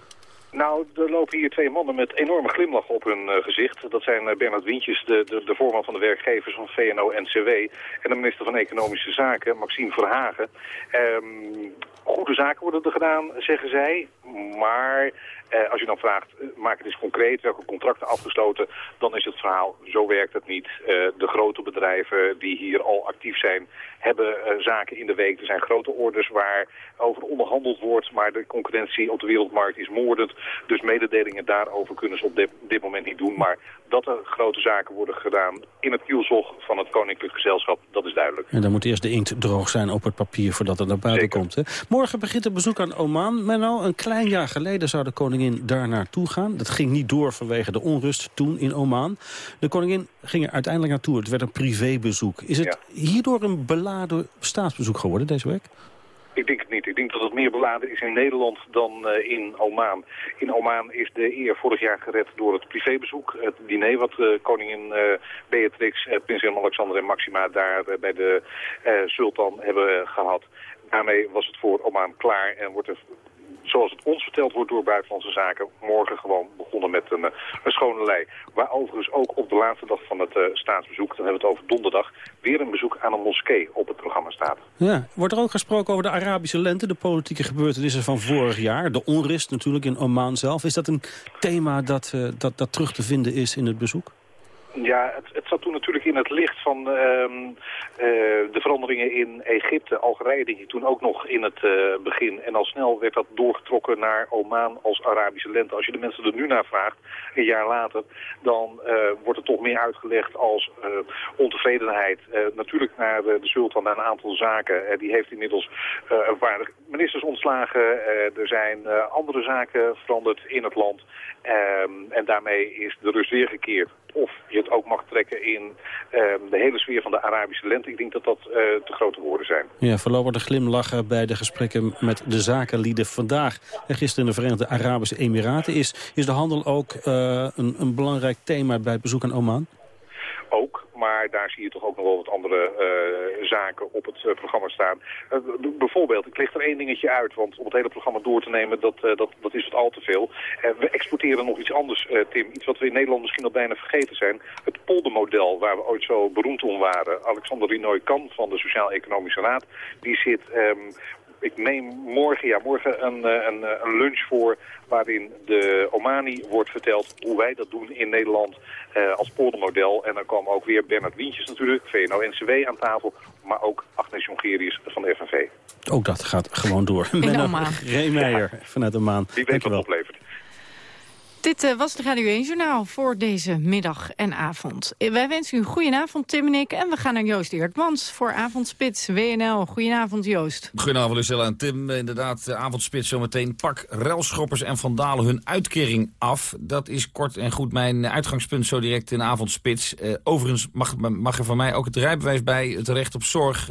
Nou, er lopen hier twee mannen met enorme glimlach op hun uh, gezicht. Dat zijn uh, Bernard Wientjes, de, de, de, voorman van de werkgevers van VNO-NCW... en de minister van Economische Zaken, Maxime Verhagen. Um, goede zaken worden er gedaan, zeggen zij. Maar eh, als je dan vraagt, eh, maak het eens concreet, welke contracten afgesloten, dan is het verhaal, zo werkt het niet. Eh, de grote bedrijven die hier al actief zijn, hebben zaken in de week. Er zijn grote orders waar over onderhandeld wordt, maar de concurrentie op de wereldmarkt is moordend. Dus mededelingen daarover kunnen ze op dit, dit moment niet doen. Maar dat er grote zaken worden gedaan in het kielzog van het Koninklijk Gezelschap, dat is duidelijk. En dan moet eerst de inkt droog zijn op het papier voordat het naar buiten komt. Hè? Morgen begint het bezoek aan Oman. Menno, een klein jaar geleden zou de koningin daar naartoe gaan. Dat ging niet door vanwege de onrust toen in Oman. De koningin ging er uiteindelijk naartoe. Het werd een privébezoek. Is het hierdoor een beladen staatsbezoek geworden deze week? Ik denk het niet. Ik denk dat het meer beladen is in Nederland dan uh, in Oman. In Oman is de eer vorig jaar gered door het privébezoek. Het diner wat uh, koningin uh, Beatrix, prins Alexander en Maxima daar bij de sultan hebben gehad. Daarmee was het voor Oman klaar en wordt er zoals het ons verteld wordt door Buitenlandse Zaken, morgen gewoon begonnen met een, een schone lei. Waar overigens ook op de laatste dag van het uh, staatsbezoek, dan hebben we het over donderdag, weer een bezoek aan een moskee op het programma staat. Ja, wordt er ook gesproken over de Arabische lente, de politieke gebeurtenissen van vorig jaar, de onrust natuurlijk in Oman zelf. Is dat een thema dat, uh, dat, dat terug te vinden is in het bezoek? Ja, het, zat toen natuurlijk in het licht van uh, uh, de veranderingen in Egypte. Algerije ik toen ook nog in het uh, begin. En al snel werd dat doorgetrokken naar Oman als Arabische lente. Als je de mensen er nu naar vraagt, een jaar later, dan uh, wordt het toch meer uitgelegd als ontevredenheid. natuurlijk naar de, sultan naar een aantal zaken. die heeft inmiddels een paar ministers ontslagen. er zijn andere zaken veranderd in het land. Um, en daarmee is de rust weer gekeerd. Of je het ook mag trekken in um, de hele sfeer van de Arabische lente. Ik denk dat dat uh, te grote woorden zijn. Ja, voorlopig de glimlachen bij de gesprekken met de zakenlieden vandaag. En gisteren in de Verenigde Arabische Emiraten. Is, is de handel ook uh, een, een belangrijk thema bij het bezoek aan Oman? Ook. Maar daar zie je toch ook nog wel wat andere uh, zaken op het uh, programma staan. Uh, bijvoorbeeld, ik licht er één dingetje uit, want om het hele programma door te nemen, dat, dat, dat is het al te veel. we exporteren nog iets anders, Tim. Iets wat we in Nederland misschien al bijna vergeten zijn. Het poldermodel, waar we ooit zo beroemd om waren. Alexander Rinoy Kan van de Sociaal-Economische Raad, die zit um, ik neem morgen, ja, morgen een, een, een, lunch voor waarin de Omani wordt verteld hoe wij dat doen in Nederland uh, als poldermodel. En dan komen ook weer Bernard Wientjes natuurlijk, VNO-NCW aan tafel, maar ook Agnes Jongerius van de FNV. Ook dat gaat gewoon door. Oman. Reemeijer ja. vanuit Oman. Wie weet wat oplevert. Dit uh, was het Radio 1 Journaal voor deze middag en avond. Wij wensen u een goedenavond, Tim en ik. En we gaan naar Joost Eertmans voor Avondspits WNL. Goedenavond, Joost. Goedenavond, Lucella en Tim. Inderdaad, Avondspits zometeen. Pak relschoppers en vandalen hun uitkering af. Dat is kort en goed mijn uitgangspunt zo direct in Avondspits. Uh, overigens mag, mag er van mij ook het rijbewijs bij, het recht op zorg...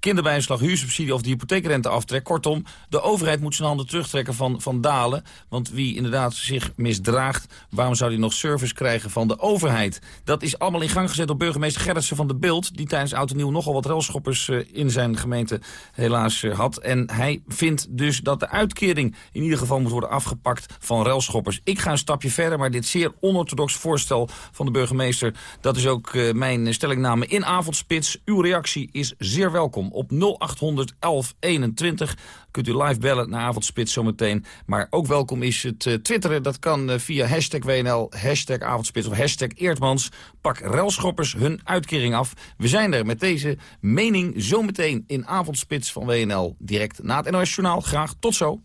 kinderbijslag, huursubsidie of de hypotheekrenteaftrek. Kortom, de overheid moet zijn handen terugtrekken van, van dalen. Want wie inderdaad zich misdraagt, waarom zou hij nog service krijgen van de overheid? Dat is allemaal in gang gezet door burgemeester Gerritsen van de Beeld... die tijdens Oud Nieuw nogal wat relschoppers uh, in zijn gemeente helaas uh, had. En hij vindt dus dat de uitkering in ieder geval moet worden afgepakt van relschoppers. Ik ga een stapje verder, maar dit zeer onorthodox voorstel van de burgemeester... dat is ook uh, mijn stellingname in Avondspits. Uw reactie is zeer welkom op 0800 1121. Kunt u live bellen naar Avondspits zometeen. Maar ook welkom is het uh, twitteren. Dat kan uh, via hashtag WNL, hashtag Avondspits of hashtag Eertmans. Pak relschoppers hun uitkering af. We zijn er met deze mening zometeen in Avondspits van WNL. Direct na het NOS Journaal. Graag tot zo.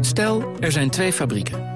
Stel, er zijn twee fabrieken.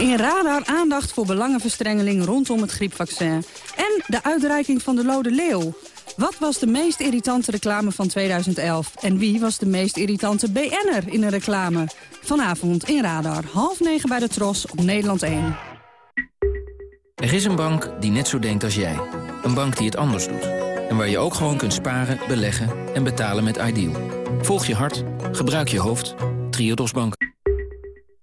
In Radar aandacht voor belangenverstrengeling rondom het griepvaccin. En de uitreiking van de Lode Leeuw. Wat was de meest irritante reclame van 2011? En wie was de meest irritante BN'er in een reclame? Vanavond in Radar, half negen bij de Tros op Nederland 1. Er is een bank die net zo denkt als jij. Een bank die het anders doet. En waar je ook gewoon kunt sparen, beleggen en betalen met Ideal. Volg je hart, gebruik je hoofd. Triodos Bank.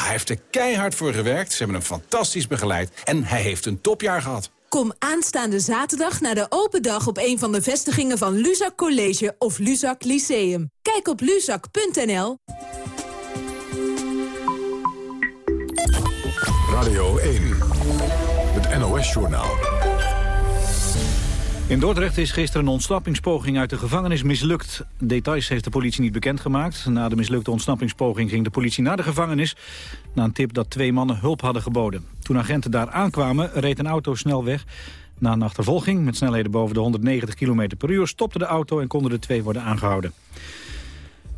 Hij heeft er keihard voor gewerkt, ze hebben hem fantastisch begeleid... en hij heeft een topjaar gehad. Kom aanstaande zaterdag naar de open dag op een van de vestigingen van Luzak College of Luzak Lyceum. Kijk op luzak.nl. Radio 1, het NOS-journaal. In Dordrecht is gisteren een ontsnappingspoging uit de gevangenis mislukt. Details heeft de politie niet bekendgemaakt. Na de mislukte ontsnappingspoging ging de politie naar de gevangenis... na een tip dat twee mannen hulp hadden geboden. Toen agenten daar aankwamen, reed een auto snel weg. Na een achtervolging met snelheden boven de 190 km per uur... stopte de auto en konden de twee worden aangehouden.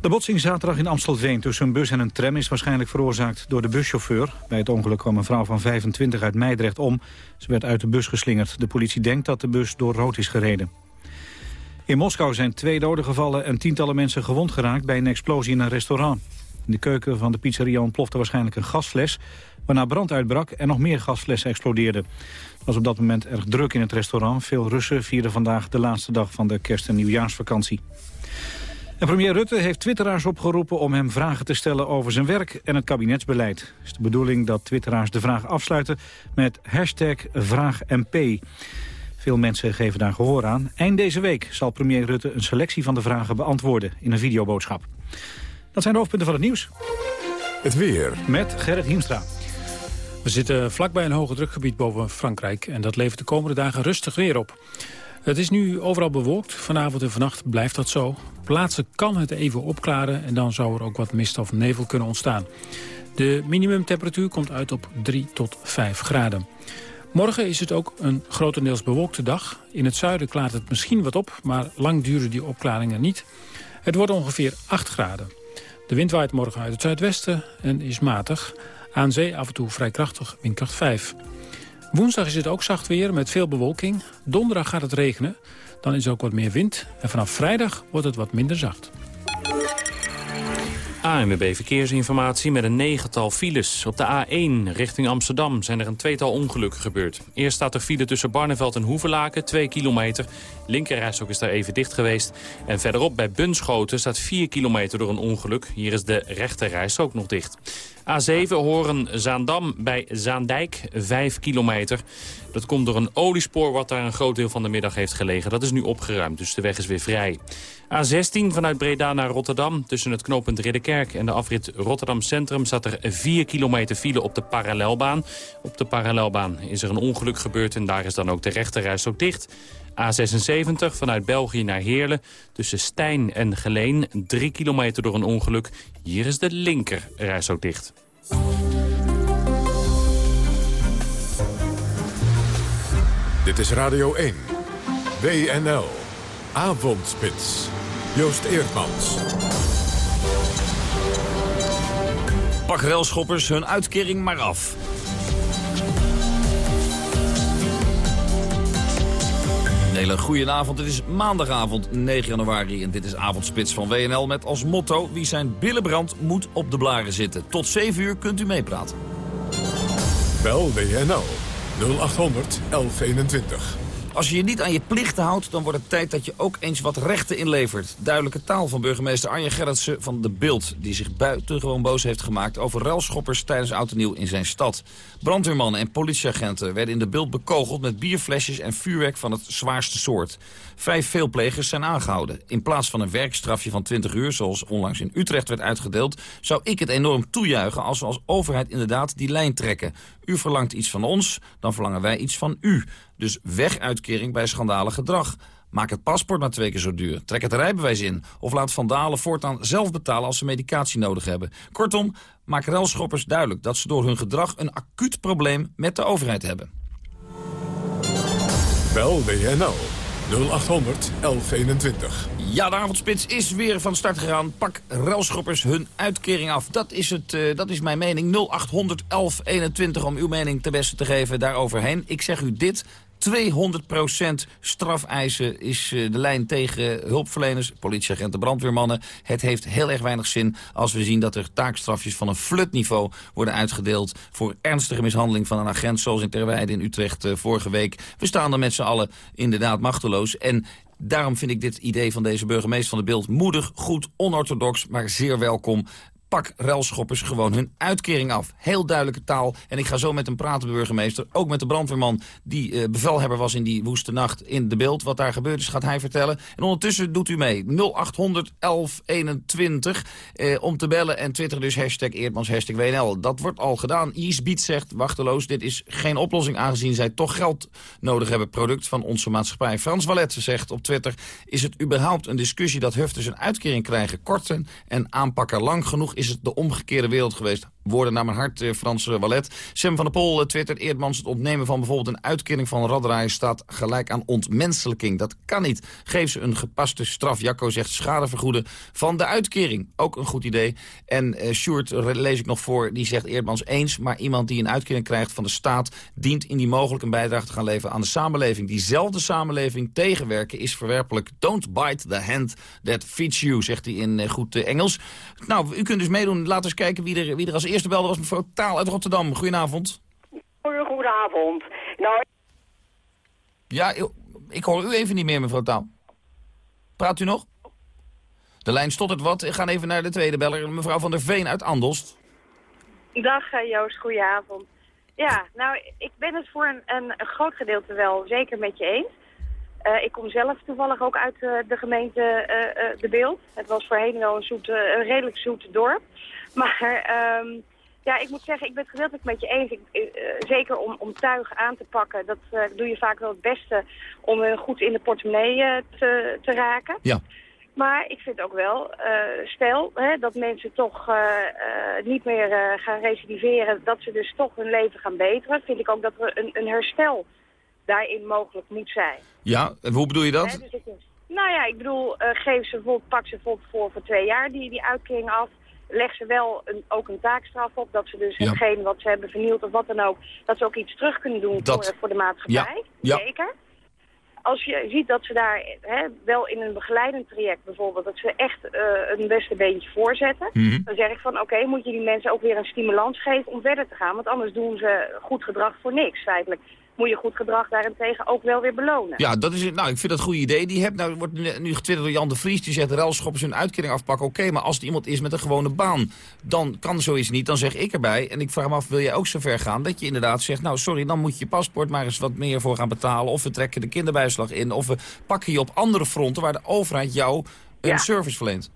De botsing zaterdag in Amstelveen tussen een bus en een tram is waarschijnlijk veroorzaakt door de buschauffeur. Bij het ongeluk kwam een vrouw van 25 uit Meidrecht om. Ze werd uit de bus geslingerd. De politie denkt dat de bus door rood is gereden. In Moskou zijn twee doden gevallen en tientallen mensen gewond geraakt bij een explosie in een restaurant. In de keuken van de pizzeria ontplofte waarschijnlijk een gasfles, waarna brand uitbrak en nog meer gasflessen explodeerden. Het was op dat moment erg druk in het restaurant. Veel Russen vierden vandaag de laatste dag van de kerst- en nieuwjaarsvakantie. En premier Rutte heeft twitteraars opgeroepen om hem vragen te stellen over zijn werk en het kabinetsbeleid. Het is de bedoeling dat twitteraars de vraag afsluiten met hashtag VraagMP. Veel mensen geven daar gehoor aan. Eind deze week zal premier Rutte een selectie van de vragen beantwoorden in een videoboodschap. Dat zijn de hoofdpunten van het nieuws. Het weer. Met Gerrit Hiemstra. We zitten vlakbij een hoge drukgebied boven Frankrijk... en dat levert de komende dagen rustig weer op. Het is nu overal bewolkt. Vanavond en vannacht blijft dat zo. Plaatsen kan het even opklaren en dan zou er ook wat mist of nevel kunnen ontstaan. De minimumtemperatuur komt uit op 3 tot 5 graden. Morgen is het ook een grotendeels bewolkte dag. In het zuiden klaart het misschien wat op, maar lang duren die opklaringen niet. Het wordt ongeveer 8 graden. De wind waait morgen uit het zuidwesten en is matig. Aan zee af en toe vrij krachtig, windkracht 5. Woensdag is het ook zacht weer met veel bewolking. Donderdag gaat het regenen. Dan is er ook wat meer wind. En vanaf vrijdag wordt het wat minder zacht. ANWB Verkeersinformatie met een negental files. Op de A1 richting Amsterdam zijn er een tweetal ongelukken gebeurd. Eerst staat er file tussen Barneveld en Hoevelaken, 2 kilometer. Linkerrijstok is daar even dicht geweest. En verderop bij Bunschoten staat 4 kilometer door een ongeluk. Hier is de rechterrijstok nog dicht. A7 Horen-Zaandam bij Zaandijk, 5 kilometer. Dat komt door een oliespoor wat daar een groot deel van de middag heeft gelegen. Dat is nu opgeruimd, dus de weg is weer vrij. A16 vanuit Breda naar Rotterdam. Tussen het knooppunt Ridderkerk en de afrit Rotterdam Centrum... staat er 4 kilometer file op de parallelbaan. Op de parallelbaan is er een ongeluk gebeurd... en daar is dan ook de rechterreis ook dicht. A76 vanuit België naar Heerlen. Tussen Stijn en Geleen. 3 kilometer door een ongeluk. Hier is de linker reis ook dicht. Dit is Radio 1. WNL. Avondspits. Joost Eerdmans. Pak relschoppers hun uitkering maar af. Hele goede avond. Het is maandagavond 9 januari en dit is Avondspits van WNL met als motto... wie zijn billen brandt moet op de blaren zitten. Tot 7 uur kunt u meepraten. Bel WNL 0800 1121. Als je je niet aan je plichten houdt, dan wordt het tijd dat je ook eens wat rechten inlevert. Duidelijke taal van burgemeester Arjen Gerritsen van De Beeld... die zich buitengewoon boos heeft gemaakt over ruilschoppers tijdens Oud en Nieuw in zijn stad. Brandweermannen en politieagenten werden in De Beeld bekogeld... met bierflesjes en vuurwerk van het zwaarste soort. Vijf veelplegers zijn aangehouden. In plaats van een werkstrafje van 20 uur, zoals onlangs in Utrecht werd uitgedeeld... zou ik het enorm toejuichen als we als overheid inderdaad die lijn trekken. U verlangt iets van ons, dan verlangen wij iets van u. Dus weg uitkering bij schandalig gedrag. Maak het paspoort maar twee keer zo duur. Trek het rijbewijs in. Of laat vandalen voortaan zelf betalen als ze medicatie nodig hebben. Kortom, maak relschoppers duidelijk dat ze door hun gedrag een acuut probleem met de overheid hebben. Bel WNL 0800 1121. Ja, de avondspits is weer van start gegaan. Pak relschoppers hun uitkering af. Dat is, het, uh, dat is mijn mening. 0800 1121 om uw mening te beste te geven daaroverheen. Ik zeg u dit. 200% strafeisen is uh, de lijn tegen hulpverleners, politieagenten, brandweermannen. Het heeft heel erg weinig zin als we zien dat er taakstrafjes van een flutniveau worden uitgedeeld voor ernstige mishandeling van een agent, zoals in Terweide in Utrecht uh, vorige week. We staan er met z'n allen inderdaad machteloos. En Daarom vind ik dit idee van deze burgemeester van de Beeld moedig, goed, onorthodox, maar zeer welkom pak relschoppers gewoon hun uitkering af. Heel duidelijke taal. En ik ga zo met hem praten, burgemeester. Ook met de brandweerman die uh, bevelhebber was in die woeste nacht in de beeld. Wat daar gebeurd is, gaat hij vertellen. En ondertussen doet u mee. 0800 1121 uh, om te bellen. En twitter dus hashtag Eerdmans, hashtag WNL. Dat wordt al gedaan. Beat zegt, wachteloos, dit is geen oplossing... aangezien zij toch geld nodig hebben. Product van onze maatschappij. Frans Wallet zegt op Twitter... is het überhaupt een discussie dat hufters een uitkering krijgen? Korten en aanpakken lang genoeg het de omgekeerde wereld geweest. Woorden naar mijn hart, eh, Frans Wallet. Sam van der Pol uh, twittert Eerdmans het ontnemen van bijvoorbeeld een uitkering van raddraaien staat gelijk aan ontmenselijking. Dat kan niet. Geef ze een gepaste straf. Jacco zegt schade vergoeden van de uitkering. Ook een goed idee. En uh, Sjoerd lees ik nog voor, die zegt Eerdmans eens, maar iemand die een uitkering krijgt van de staat dient in die mogelijk een bijdrage te gaan leveren aan de samenleving. Diezelfde samenleving tegenwerken is verwerpelijk. Don't bite the hand that feeds you, zegt hij in goed Engels. Nou, u kunt dus meedoen. Laten we eens kijken wie er, wie er als eerste belde was mevrouw Taal uit Rotterdam. Goedenavond. Goedenavond. Nou... Ja, ik hoor u even niet meer, mevrouw Taal. Praat u nog? De lijn stottert wat. We gaan even naar de tweede beller, mevrouw van der Veen uit Andelst. Dag Joost, goedenavond. Ja, nou, ik ben het voor een, een, een groot gedeelte wel zeker met je eens. Uh, ik kom zelf toevallig ook uit uh, de gemeente uh, De Beeld. Het was voorheen wel een, zoet, een redelijk zoet dorp. <laughs> Maar um, ja, ik moet zeggen, ik ben het gedeeltelijk met je eens. Ik, zeker om, om tuig aan te pakken, dat doe je vaak wel het beste om hun goed in de portemonnee te, te raken. Ja. Maar ik vind ook wel, uh, stel hè, dat mensen toch uh, uh, niet meer gaan recidiveren, dat ze dus toch hun leven gaan beteren, vind ik ook dat er een, een herstel daarin mogelijk moet zijn. Ja, en hoe bedoel je dat? Dus ik, nou ja, ik bedoel, geef ze bijvoorbeeld, pak ze bijvoorbeeld voor, voor twee jaar die, die uitkering af. Leg ze wel een, ook een taakstraf op, dat ze dus ja. hetgeen wat ze hebben vernield of wat dan ook, dat ze ook iets terug kunnen doen dat... voor, voor de maatschappij. Ja. Zeker als je ziet dat ze daar hè, wel in een begeleidend traject bijvoorbeeld, dat ze echt uh, een beste beentje voorzetten, Mhm. mm -hmm. dan zeg ik van oké, okay, moet je die mensen ook weer een stimulans geven om verder te gaan, want anders doen ze goed gedrag voor niks feitelijk. Moet je goed gedrag daarentegen ook wel weer belonen. Ja, dat is, nou, ik vind dat een goed idee. Die heb, nou, wordt nu getwitterd door Jan de Vries. Die zegt, relschoppers hun uitkering afpakken. Oké, okay, maar als er iemand is met een gewone baan, dan kan zoiets niet. Dan zeg ik erbij, en ik vraag me af, wil jij ook zo ver gaan... dat je inderdaad zegt, nou sorry, dan moet je je paspoort maar eens wat meer voor gaan betalen. Of we trekken de kinderbijslag in. Of we pakken je op andere fronten waar de overheid jou een ja. service verleent.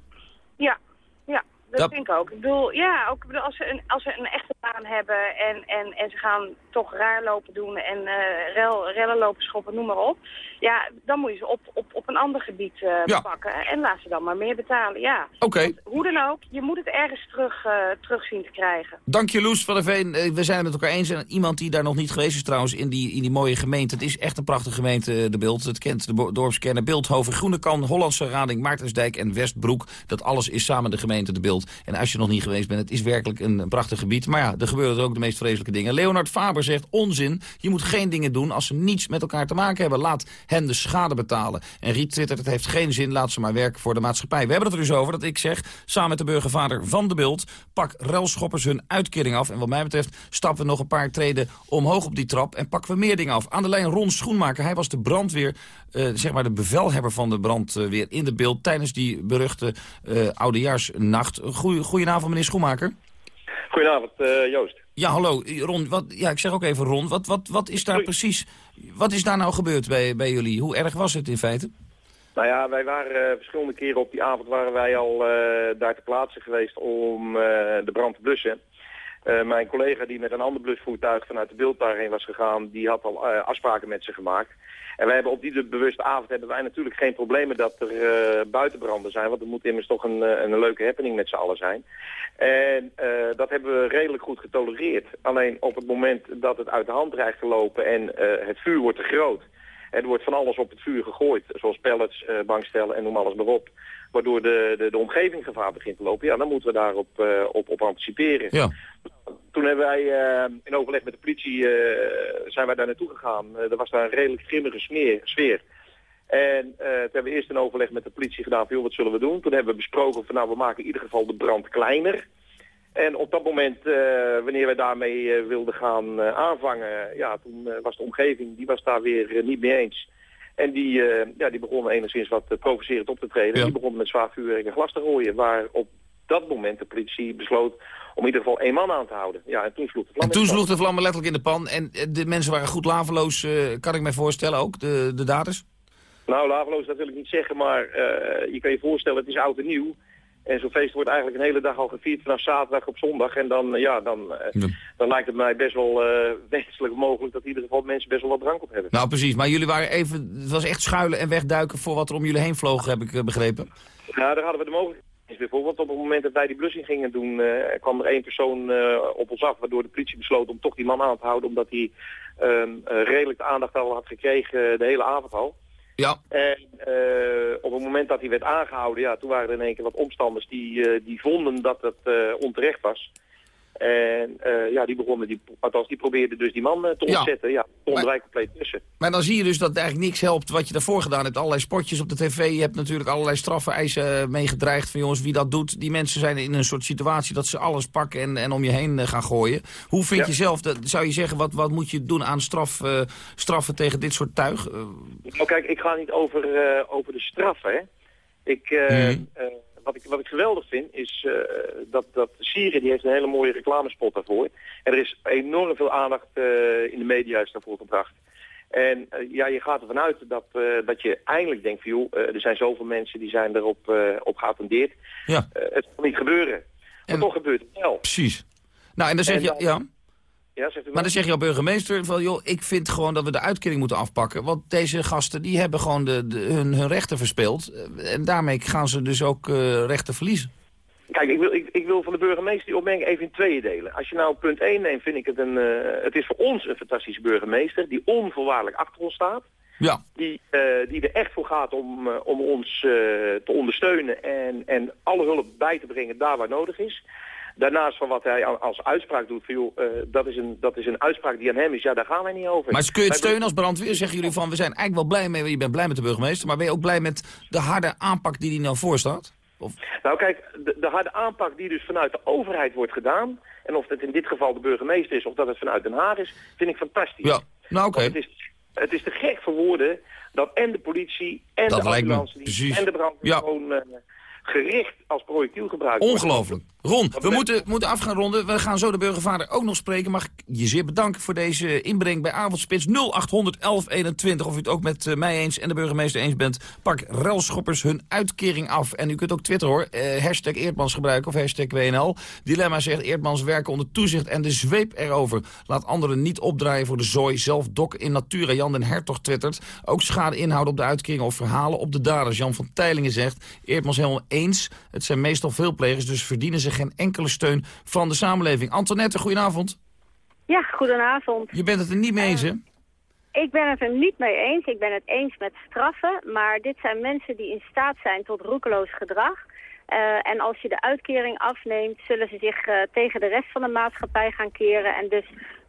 Dat, Dat- denk ik ook. Ik bedoel, ja, ook bedoel, als, ze een, als ze een echte baan hebben en, en, en ze gaan toch raar lopen doen en eh rel, rellen lopen schoppen, noem maar op. Ja, dan moet je ze op, op, op een ander gebied eh, Ja. pakken en laat ze dan maar meer betalen, ja. Oké. Hoe dan ook, je moet het ergens terug, eh, terug zien te krijgen. Dank je, Loes van der Veen. We zijn het met elkaar eens. En iemand die daar nog niet geweest is trouwens in die, in die mooie gemeente. Het is echt een prachtige gemeente, De Beeld. Het kent de dorpskernen Beeldhoven, Groenekan, Hollandse Rading, Maartensdijk en Westbroek. Dat alles is samen de gemeente De Beeld. En als je nog niet geweest bent, het is werkelijk een, prachtig gebied. Maar ja, er gebeuren er ook de meest vreselijke dingen. Leonard Faber zegt onzin. Je moet geen dingen doen als ze niets met elkaar te maken hebben. Laat hen de schade betalen. En Riet twittert, het heeft geen zin, laat ze maar werken voor de maatschappij. We hebben het er dus over dat ik zeg, samen met de burgervader van de beeld... pak relschoppers hun uitkering af. En wat mij betreft stappen we nog een paar treden omhoog op die trap... en pakken we meer dingen af. Aan de lijn Ron Schoenmaker, hij was de brandweer... Uh, zeg maar de bevelhebber van de brandweer in de beeld... tijdens die beruchte uh, oudejaarsnacht. Goeie, goedenavond, meneer Schoenmaker. Goedenavond, uh, Joost. Ja, hallo. Ron, wat, ja, ik zeg ook even Ron. Wat, wat, wat is daar precies... Wat is daar nou gebeurd bij, bij jullie? Hoe erg was het in feite? Nou ja, wij waren uh, verschillende keren op die avond waren wij al uh, daar te plaatsen geweest om de brand te blussen. Mijn collega die met een ander blusvoertuig vanuit de beeld daarheen was gegaan, die had al afspraken met ze gemaakt. En wij hebben op die bewuste avond hebben wij natuurlijk geen problemen dat er buitenbranden zijn. Want er moet immers toch een, een leuke happening met z'n allen zijn. En dat hebben we redelijk goed getolereerd. Alleen op het moment dat het uit de hand dreigt te lopen en het vuur wordt te groot... Er wordt van alles op het vuur gegooid, zoals pellets, bankstellen en noem alles maar op. Waardoor de, de, de omgeving gevaar begint te lopen. Ja, dan moeten we daarop uh, op, op anticiperen. Ja. Toen hebben wij uh, in overleg met de politie zijn wij daar naartoe gegaan. er was daar een redelijk grimmige smeer, sfeer. En toen hebben we eerst een overleg met de politie gedaan van, joh, wat zullen we doen? Toen hebben we besproken van, nou, we maken in ieder geval de brand kleiner. En op dat moment, wanneer wij daarmee wilden gaan aanvangen, ja, toen was de omgeving, die was daar weer niet mee eens. En die, ja, die begonnen enigszins wat provocerend op te treden. Ja. Die begonnen met zwaar vuurwerk en glas te gooien. Waar op dat moment de politie besloot om in ieder geval één man aan te houden. Ja, en toen sloeg de vlam En toen sloeg de vlam letterlijk in de pan. En de mensen waren goed laveloos, kan ik me voorstellen ook, de, de daders? Nou, laveloos dat wil ik niet zeggen, maar je kan je voorstellen, het is oud en nieuw. En zo'n feest wordt eigenlijk een hele dag al gevierd vanaf zaterdag op zondag. En dan, ja, dan, ja. dan lijkt het mij best wel uh, wenselijk mogelijk dat in ieder geval mensen best wel wat drank op hebben. Nou precies, maar jullie waren even, het was echt schuilen en wegduiken voor wat er om jullie heen vloog, heb ik begrepen. Ja, daar hadden we de mogelijkheid bijvoorbeeld. Op het moment dat wij die blussing gingen doen, uh, kwam er één persoon op ons af, waardoor de politie besloot om toch die man aan te houden, omdat hij um, redelijk de aandacht al had gekregen de hele avond al. Ja. En uh, op het moment dat hij werd aangehouden, ja, toen waren er in één keer wat omstanders die, uh, die vonden dat het uh, onterecht was. En ja, die begonnen, die, althans die probeerden dus die man te ontzetten. Ja, stonden wij compleet tussen. Maar dan zie je dus dat eigenlijk niks helpt wat je daarvoor gedaan hebt. Allerlei spotjes op de tv. Je hebt natuurlijk allerlei straffen meegedreigd van jongens wie dat doet. Die mensen zijn in een soort situatie dat ze alles pakken en, en om je heen gaan gooien. Hoe vind ja. je zelf, dat, zou je zeggen, wat, wat moet je doen aan straf, straffen tegen dit soort tuig? Nou kijk, ik ga niet over, over de straffen. Hè. Ik... Mm. Wat ik, wat ik geweldig vind is uh, dat, dat Syrië die heeft een hele mooie reclamespot daarvoor. En er is enorm veel aandacht uh, in de media is daarvoor gebracht. En uh, ja, je gaat ervan uit dat, dat je eindelijk denkt van joh, er zijn zoveel mensen die zijn erop op geattendeerd. Ja. het kan niet gebeuren. Maar en, toch gebeurt het wel. Precies. Nou, en dan zeg en je, ja... Ja, zegt u maar dan zeg je al burgemeester van, joh, ik vind gewoon dat we de uitkering moeten afpakken. Want deze gasten, die hebben gewoon de, de, hun, hun rechten verspeeld. En daarmee gaan ze dus ook uh, rechten verliezen. Kijk, ik wil, ik, ik, wil van de burgemeester die opmerking even in tweeën delen. Als je nou punt 1 neemt, vind ik het een... Uh, het is voor ons een fantastische burgemeester die onvoorwaardelijk achter ons staat. Ja. Die, uh, die er echt voor gaat om, om ons te ondersteunen en, en alle hulp bij te brengen daar waar nodig is. Daarnaast van wat hij als uitspraak doet, van, joh, uh, dat, is een, dat is een uitspraak die aan hem is, ja, daar gaan wij niet over. Maar kun je het steunen als brandweer? Zeggen jullie van, we zijn eigenlijk wel blij mee, je bent blij met de burgemeester, maar ben je ook blij met de harde aanpak die hij nou voorstaat? Of? Nou kijk, de, de, harde aanpak die dus vanuit de overheid wordt gedaan, en of het in dit geval de burgemeester is of dat het vanuit Den Haag is, vind ik fantastisch. Ja, nou oké. Okay. Het, is, het is te gek voor woorden dat en de politie en dat de ambulance en de brandweer ja. gewoon... Uh, gericht als projectiel gebruikt Ongelooflijk. Ron, we moeten, moeten af gaan ronden. We gaan zo de burgervader ook nog spreken. Mag ik je zeer bedanken voor deze inbreng bij Avondspits 0800 1121. Of u het ook met uh, mij eens en de burgemeester eens bent. Pak relschoppers hun uitkering af. En u kunt ook Twitter hoor. Uh, hashtag Eerdmans gebruiken of hashtag WNL. Dilemma zegt Eerdmans werken onder toezicht en de zweep erover. Laat anderen niet opdraaien voor de zooi. Zelf dok in natura. Jan den Hertog twittert. Ook schade inhouden op de uitkering of verhalen op de daders. Jan van Teilingen zegt Eerdmans helemaal eens. Het zijn meestal veelplegers, dus verdienen ze geen enkele steun van de samenleving. Antoinette, goedenavond. Ja, goedenavond. Je bent het er niet mee eens, hè? Uh, ik ben het er niet mee eens. Ik ben het eens met straffen. Maar dit zijn mensen die in staat zijn tot roekeloos gedrag. Eh, en als je de uitkering afneemt, zullen ze zich eh, tegen de rest van de maatschappij gaan keren. En dus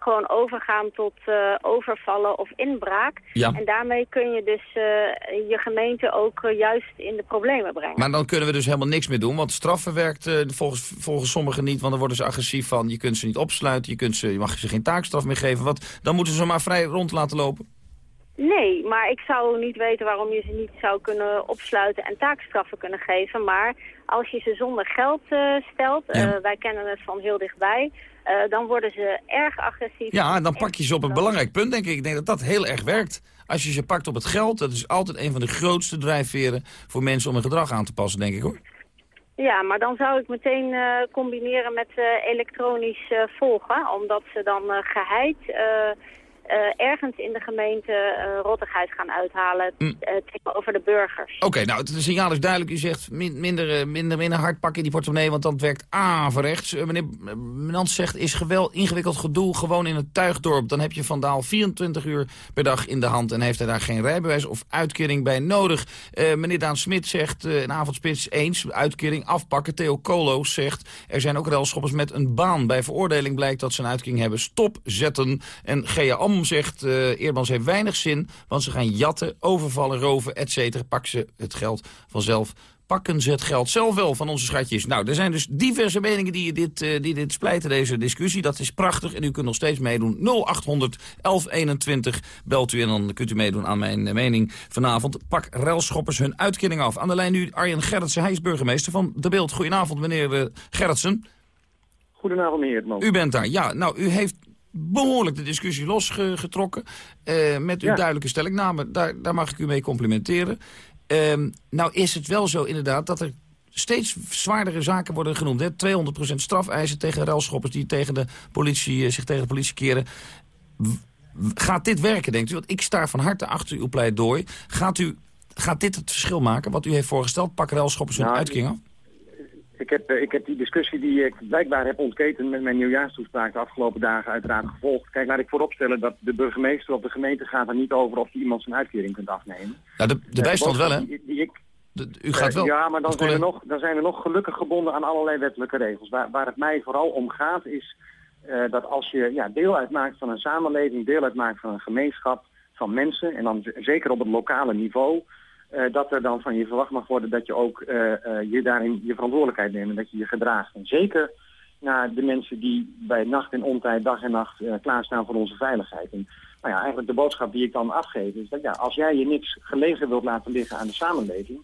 gewoon overgaan tot eh, overvallen of inbraak. Ja. En daarmee kun je dus eh, je gemeente ook eh, juist in de problemen brengen. Maar dan kunnen we dus helemaal niks meer doen, want straffen werkt volgens, volgens sommigen niet, want dan worden ze agressief van, je kunt ze niet opsluiten, je, kunt ze, je mag ze geen taakstraf meer geven, wat, dan moeten ze maar vrij rond laten lopen. Nee, maar ik zou niet weten waarom je ze niet zou kunnen opsluiten en taakstraffen kunnen geven. Maar als je ze zonder geld stelt, wij kennen het van heel dichtbij, eh, dan worden ze erg agressief. Ja, dan pak je ze op een belangrijk punt, denk ik. Ik denk dat dat heel erg werkt. Als je ze pakt op het geld, dat is altijd een van de grootste drijfveren voor mensen om hun gedrag aan te passen, denk ik hoor. Ja, maar dan zou ik meteen eh, combineren met eh, elektronisch volgen, omdat ze dan eh, geheid eh, eh, ergens in de gemeente eh, rottigheid gaan uithalen Mm. eh, tegenover de burgers. Oké, nou, het signaal is duidelijk. U zegt min- minder, eh, minder, minder hard pakken in die portemonnee, want dat werkt averechts. Uh, meneer eh, Menant zegt, is gewel, ingewikkeld gedoe gewoon in het tuigdorp. Dan heb je Vandaal 24 uur per dag in de hand en heeft hij daar geen rijbewijs of uitkering bij nodig. Eh, meneer Daan Smit zegt, eh in avondspits eens, uitkering afpakken. Theo Colo zegt, er zijn ook relschoppers met een baan. Bij veroordeling blijkt dat ze een uitkering hebben. Stopzetten. En Gea Am zegt, eh Eerdmans heeft weinig zin, want ze gaan jatten, overvallen, roven, et cetera. Pakken ze het geld vanzelf. Pakken ze het geld zelf wel van onze schatjes. Nou, er zijn dus diverse meningen die dit, eh, die dit splijten, deze discussie. Dat is prachtig en u kunt nog steeds meedoen. 0800 1121 belt u en dan kunt u meedoen aan mijn eh, mening vanavond. Pak relschoppers hun uitkering af. Aan de lijn nu Arjen Gerritsen, hij is burgemeester van De Beeld. Goedenavond, meneer Gerritsen. Goedenavond, meneer Heertman. U bent daar. Ja, nou, u heeft behoorlijk de discussie losgetrokken. eh met uw Ja. duidelijke stellingname. Daar, daar mag ik u mee complimenteren. Ehm, nou is het wel zo inderdaad dat er steeds zwaardere zaken worden genoemd. Hè? 200% strafeisen tegen ruilschoppers die tegen de politie, eh, zich tegen de politie keren. W- Gaat dit werken, denkt u? Want ik sta van harte achter uw pleidooi. Gaat, u, gaat dit het verschil maken, wat u heeft voorgesteld? Pak ruilschoppers hun Nou, uitkering af? Ik heb, eh, ik heb die discussie die ik blijkbaar heb ontketen met mijn nieuwjaarstoespraak de afgelopen dagen uiteraard gevolgd. Kijk, laat ik vooropstellen dat de burgemeester of de gemeente gaat er niet over of je iemand zijn uitkering kunt afnemen. Ja, de, de Eh, bijstand wel, hè? die- die ik, De- u gaat Eh, wel. Ja, maar dan zijn, we nog, dan zijn we nog gelukkig gebonden aan allerlei wettelijke regels. Waar, waar het mij vooral om gaat is dat als je ja, deel uitmaakt van een samenleving, deel uitmaakt van een gemeenschap van mensen, en dan zeker op het lokale niveau, dat er dan van je verwacht mag worden dat je ook eh, eh, je daarin je verantwoordelijkheid neemt en dat je je gedraagt. En zeker naar de mensen die bij nacht en ontijd, dag en nacht eh, klaarstaan voor onze veiligheid. En, nou ja, eigenlijk de boodschap die ik dan afgeef is dat ja, als jij je niks gelegen wilt laten liggen aan de samenleving,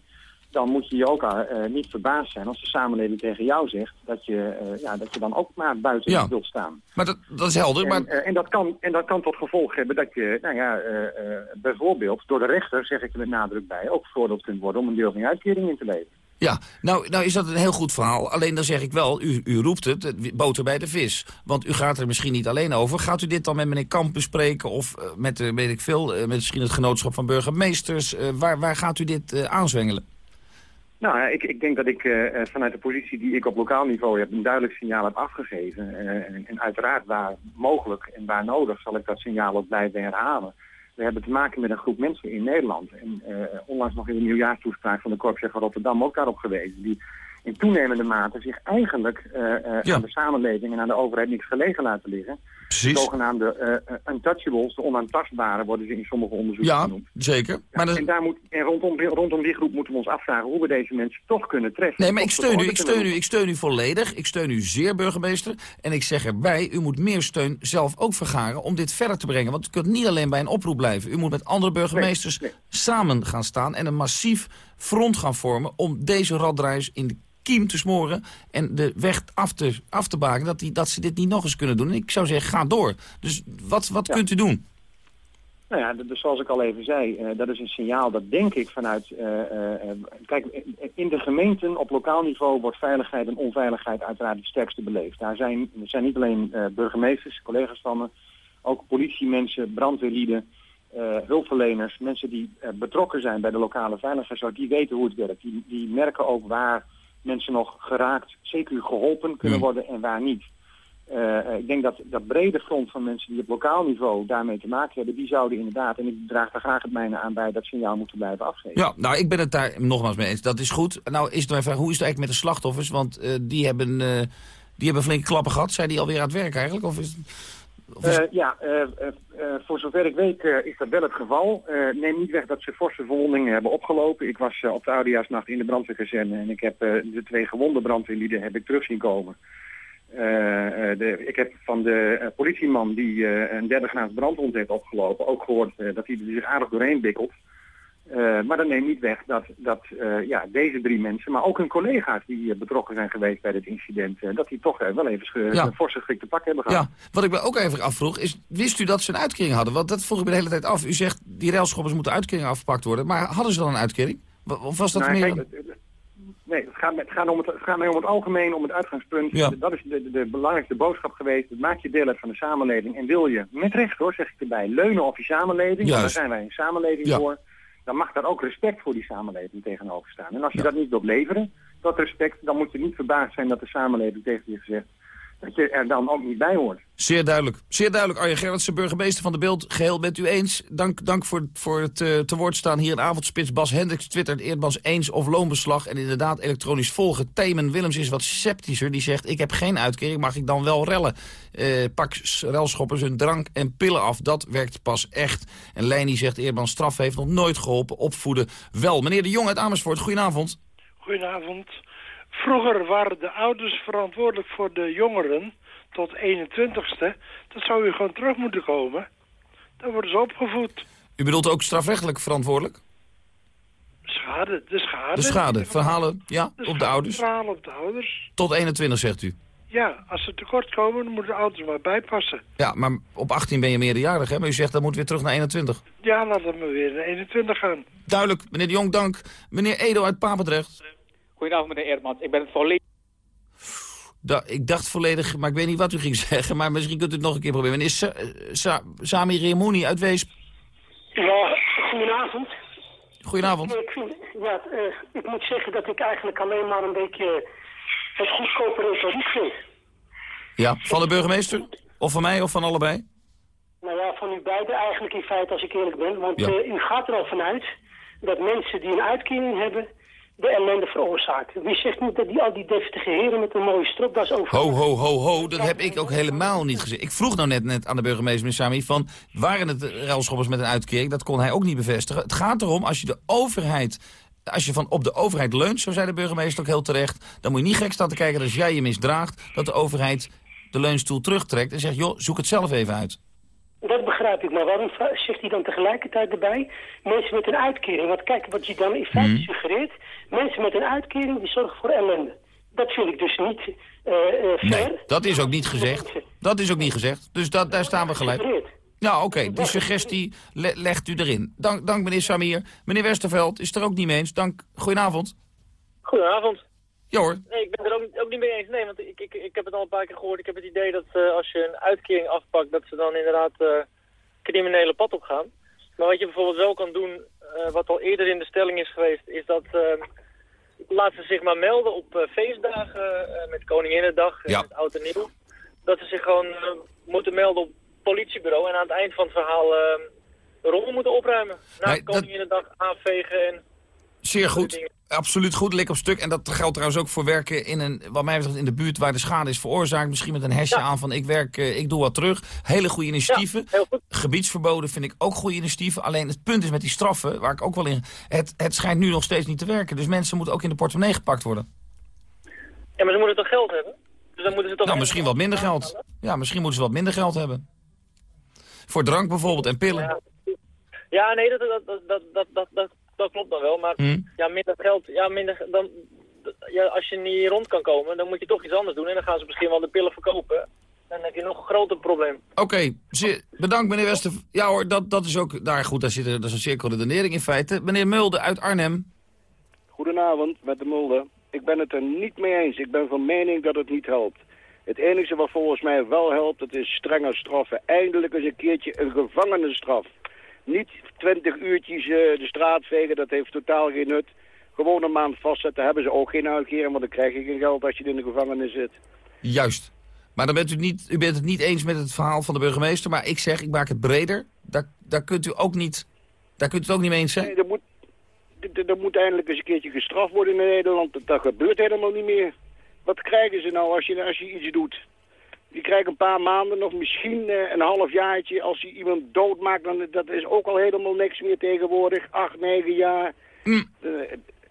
dan moet je je ook eh, niet verbaasd zijn als de samenleving tegen jou zegt dat je, eh, ja, dat je dan ook maar buiten Ja. wilt staan. Maar dat, dat is helder. En, Maar eh, en, dat kan, en dat kan tot gevolg hebben dat je, nou ja, eh, eh, bijvoorbeeld door de rechter, zeg ik er met nadruk bij, ook veroordeeld kunt worden om een deel van je uitkering in te leveren. Ja, nou, nou is dat een heel goed verhaal. Alleen dan zeg ik wel, u, u roept het, boter bij de vis. Want u gaat er misschien niet alleen over. Gaat u dit dan met meneer Kamp bespreken of eh, met, eh, weet ik veel, eh, met misschien het genootschap van burgemeesters? Eh, waar, waar gaat u dit eh, aanzwengelen? Nou, ik, ik denk dat ik eh, eh, vanuit de positie die ik op lokaal niveau heb... een duidelijk signaal heb afgegeven. Eh, en, en uiteraard waar mogelijk en waar nodig zal ik dat signaal ook blijven herhalen. We hebben te maken met een groep mensen in Nederland. En onlangs nog in de nieuwjaarstoespraak van de Korpschef van Rotterdam ook daarop gewezen. Die in toenemende mate zich eigenlijk eh, eh, Ja. aan de samenleving en aan de overheid niks gelegen laten liggen. Precies. De zogenaamde eh, untouchables, de onaantastbaren, worden ze in sommige onderzoeken Ja, genoemd. zeker. Maar dat, En, daar moet, en rondom, rondom die groep moeten we ons afvragen hoe we deze mensen toch kunnen treffen. nee, maar ik steun u, ik steun u, ik steun u volledig. Ik steun u zeer, burgemeester. En ik zeg erbij, u moet meer steun zelf ook vergaren om dit verder te brengen. Want u kunt niet alleen bij een oproep blijven. U moet met andere burgemeesters samen gaan staan en een massief front gaan vormen om deze raddraaiers in de kiem te smoren en de weg af te, af te baken, dat, die, dat ze dit niet nog eens kunnen doen. En ik zou zeggen, ga door. Dus wat, wat kunt u doen? Nou ja, dus zoals ik al even zei, eh, dat is een signaal dat denk ik vanuit... eh, eh, kijk, in- de gemeenten op lokaal niveau wordt veiligheid en onveiligheid uiteraard het sterkste beleefd. Daar zijn, er zijn niet alleen burgemeesters, collega's van me, ook politiemensen, brandweerlieden, hulpverleners, mensen die betrokken zijn bij de lokale veiligheidszorg, die weten hoe het werkt. Die, die merken ook waar mensen nog geraakt, zeker geholpen kunnen worden en waar niet. Uh, ik denk dat dat brede front van mensen die op lokaal niveau daarmee te maken hebben, die zouden inderdaad, en ik draag daar graag het mijne aan bij, dat signaal moeten blijven afgeven. Ja, nou ik ben het daar nogmaals mee eens. Dat is goed. Nou is het mijn vraag, hoe is het eigenlijk met de slachtoffers? Want uh, die, hebben, uh, die hebben flinke klappen gehad. Zijn die alweer aan het werk eigenlijk? Of is, of is... ja, voor zover ik weet is dat wel het geval. neem niet weg dat ze forse verwondingen hebben opgelopen. Ik was op de oudejaarsnacht in de brandweerkazerne en ik heb de twee gewonde brandweerlieden heb ik terug zien komen. De, ik heb van de politieman die een derde graads brandwond heeft opgelopen ook gehoord dat hij er zich aardig doorheen bikkelt. Maar dat neemt niet weg dat, dat ja, deze drie mensen, maar ook hun collega's die betrokken zijn geweest bij dit incident, dat die toch wel even ja. een forse schrik te pak hebben gehad. Ja, wat ik me ook even afvroeg is, wist u dat ze een uitkering hadden? Want dat vroeg ik me de hele tijd af. U zegt, die railschoppers moeten uitkering afgepakt worden, maar hadden ze dan een uitkering? Of was dat nou, meer... Kijk, Nee, het gaat, het, gaat om het, het gaat mij om het algemeen, om het uitgangspunt. Ja. Dat is de, de, de, belangrijkste boodschap geweest. Het maakt je deel uit van de samenleving. En wil je, met recht hoor, zeg ik erbij, leunen op die samenleving. Daar zijn wij een samenleving ja. voor. Dan mag daar ook respect voor die samenleving tegenover staan. En als je dat niet wilt leveren, dat respect, dan moet je niet verbaasd zijn dat de samenleving tegen je gezegd dat je er dan ook niet bij hoort. Zeer duidelijk. Zeer duidelijk, Arjen Gerritsen, burgemeester van de Beeld. Geheel met u eens. Dank, dank voor, voor het uh, te woord staan hier in Avondspits. Bas Hendricks twittert Eerdmans eens of loonbeslag. En inderdaad elektronisch volgen. Themen Willems is wat sceptischer. Die zegt, ik heb geen uitkering, mag ik dan wel rellen? Uh, pak relschoppers hun drank en pillen af. Dat werkt pas echt. En Leini zegt, Eerdmans straf heeft nog nooit geholpen. Opvoeden wel. Meneer de Jong uit Amersfoort, goedenavond. Goedenavond. Vroeger waren de ouders verantwoordelijk voor de jongeren tot 21ste. Dat zou u gewoon terug moeten komen. Dan worden ze opgevoed. U bedoelt ook strafrechtelijk verantwoordelijk? Schade, de schade. De schade, verhalen, ja, de op de ouders? verhalen op de ouders. Tot 21 zegt u? Ja, als ze tekort komen, dan moeten de ouders maar bijpassen. Ja, maar op 18 ben je meerderjarig, hè? Maar u zegt dat moet weer terug naar 21. Ja, laten we weer naar 21 gaan. Duidelijk, meneer de Jong, dank. Meneer Edo uit Papendrecht. Goedenavond, meneer Eerdmans. Ik ben het volledig... Da ik dacht volledig, maar ik weet niet wat u ging <laughs> zeggen. Maar misschien kunt u het nog een keer proberen. Meneer Sa Sa Sami Remouni uit Weesp. Ja, goedenavond. Goedenavond. Ik, vind, ja, uh, ik moet zeggen dat ik eigenlijk alleen maar een beetje het goedkope retoriek vind. Ja, van de burgemeester? Of van mij of van allebei? Nou ja, van u beiden eigenlijk in feite als ik eerlijk ben. Want Ja. uh, u gaat er al vanuit dat mensen die een uitkering hebben de ellende veroorzaken. Wie zegt niet dat die, al die deftige heren met een mooie stropdas over... Ho, ho, ho, ho, dat heb ik ook helemaal niet gezegd. Ik vroeg nou net, net aan de burgemeester, Sami, van... waren het ruilschoppers met een uitkering? Dat kon hij ook niet bevestigen. Het gaat erom, als je de overheid... Als je van op de overheid leunt, zo zei de burgemeester ook heel terecht... dan moet je niet gek staan te kijken als jij je misdraagt... dat de overheid de leunstoel terugtrekt en zegt... joh, zoek het zelf even uit. Dat begrijp ik, maar waarom zegt hij dan tegelijkertijd erbij... mensen met een uitkering? Want kijk, wat je dan in feite Mhm. suggereert... mensen met een uitkering die zorgen voor ellende. Dat vind ik dus niet eh eh fair. Nee, dat is ook niet gezegd. Dat is ook niet gezegd. Dus dat, daar staan we gelijk. Ja, oké. Die suggestie le- legt u erin. Dank, dank meneer Samir. Meneer Westerveld is het er ook niet mee eens. Dank. Goedenavond. Goedenavond. Ja hoor. Nee, ik ben er ook, niet- ook niet mee eens. Nee, want ik, ik, ik heb het al een paar keer gehoord. Ik heb het idee dat eh, als je een uitkering afpakt, dat ze dan inderdaad eh, criminele pad op gaan. Maar wat je bijvoorbeeld wel kan doen, eh, wat al eerder in de stelling is geweest, is dat eh, laat ze zich maar melden op feestdagen, met Koninginnedag, en Ja. met Oud en Nieuw. Dat ze zich gewoon moeten melden op politiebureau en aan het eind van het verhaal eh rommel moeten opruimen. Na Nee, dat- Koninginnedag aanvegen en Zeer goed. Absoluut goed, lik op stuk. En dat geldt trouwens ook voor werken in een, wat mij betreft in de buurt waar de schade is veroorzaakt. Misschien met een hesje aan van ik werk, eh, ik doe wat terug. Hele goede initiatieven. Gebiedsverboden vind ik ook goede initiatieven. Alleen het punt is met die straffen, waar ik ook wel in... Het, het schijnt nu nog steeds niet te werken. Dus mensen moeten ook in de portemonnee gepakt worden. Ja, maar ze moeten toch geld hebben? Dus dan moeten ze toch... Nou, misschien wat minder geld. Ja, misschien moeten ze wat minder geld hebben. Voor drank bijvoorbeeld en pillen. Ja, nee, dat, dat, dat, dat, dat, dat, dat, klopt dan wel. Maar Hm. ja, minder geld, ja, minder, dan, ja, als je niet rond kan komen, dan moet je toch iets anders doen. En dan gaan ze misschien wel de pillen verkopen. Dan heb je nog een groter probleem. Oké, bedankt meneer Wester. Ja hoor, dat, dat is ook... Daar, goed, daar zit er, dat is een cirkelredenering in feite. Meneer Mulder uit Arnhem. Goedenavond, met de Mulder. Ik ben het er niet mee eens. Ik ben van mening dat het niet helpt. Het enige wat volgens mij wel helpt, dat is strenge straffen. Eindelijk eens een keertje een gevangenisstraf. Niet twintig uurtjes eh, de straat vegen, dat heeft totaal geen nut. Gewoon een maand vastzetten, hebben ze ook geen uitkering, want dan krijg je geen geld als je in de gevangenis zit. Juist. Maar dan bent u, niet, u bent het niet eens met het verhaal van de burgemeester. Maar ik zeg, ik maak het breder. Daar, daar kunt u ook niet... Daar kunt u het ook niet mee eens zijn? Nee, er moet, er moet eindelijk eens een keertje gestraft worden in Nederland. Dat, dat gebeurt helemaal niet meer. Wat krijgen ze nou als je, als je iets doet? Die krijgen een paar maanden of misschien eh, een half jaartje. Als je iemand doodmaakt, dan dat is ook al helemaal niks meer tegenwoordig. Acht, negen jaar. Mm. Eh,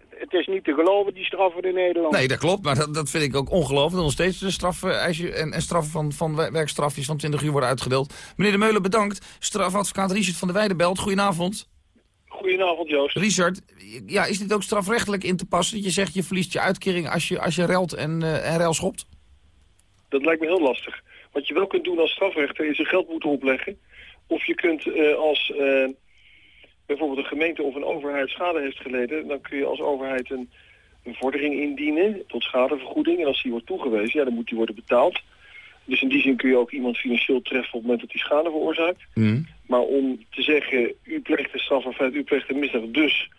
het is niet te geloven, die straffen in Nederland. Nee, dat klopt. Maar dat, dat vind ik ook ongelooflijk. Dat nog steeds de straffen, als je, en, en straffen van, van wer- werkstrafjes van 20 uur worden uitgedeeld. Meneer De Meulen, bedankt. Strafadvocaat Richard van der Weijden belt. Goedenavond. Goedenavond, Joost. Richard, ja, is dit ook strafrechtelijk in te passen? Dat je zegt, je verliest je uitkering als je, als je relt en, eh en rel schopt? Dat lijkt me heel lastig. Wat je wel kunt doen als strafrechter is een geldboete opleggen. Of je kunt eh, als eh, bijvoorbeeld een gemeente of een overheid schade heeft geleden... dan kun je als overheid een, een vordering indienen tot schadevergoeding. En als die wordt toegewezen, ja, dan moet die worden betaald. Dus in die zin kun je ook iemand financieel treffen op het moment dat hij schade veroorzaakt. Maar om te zeggen, u pleegt een strafafeit, u pleegt een misdaad, dus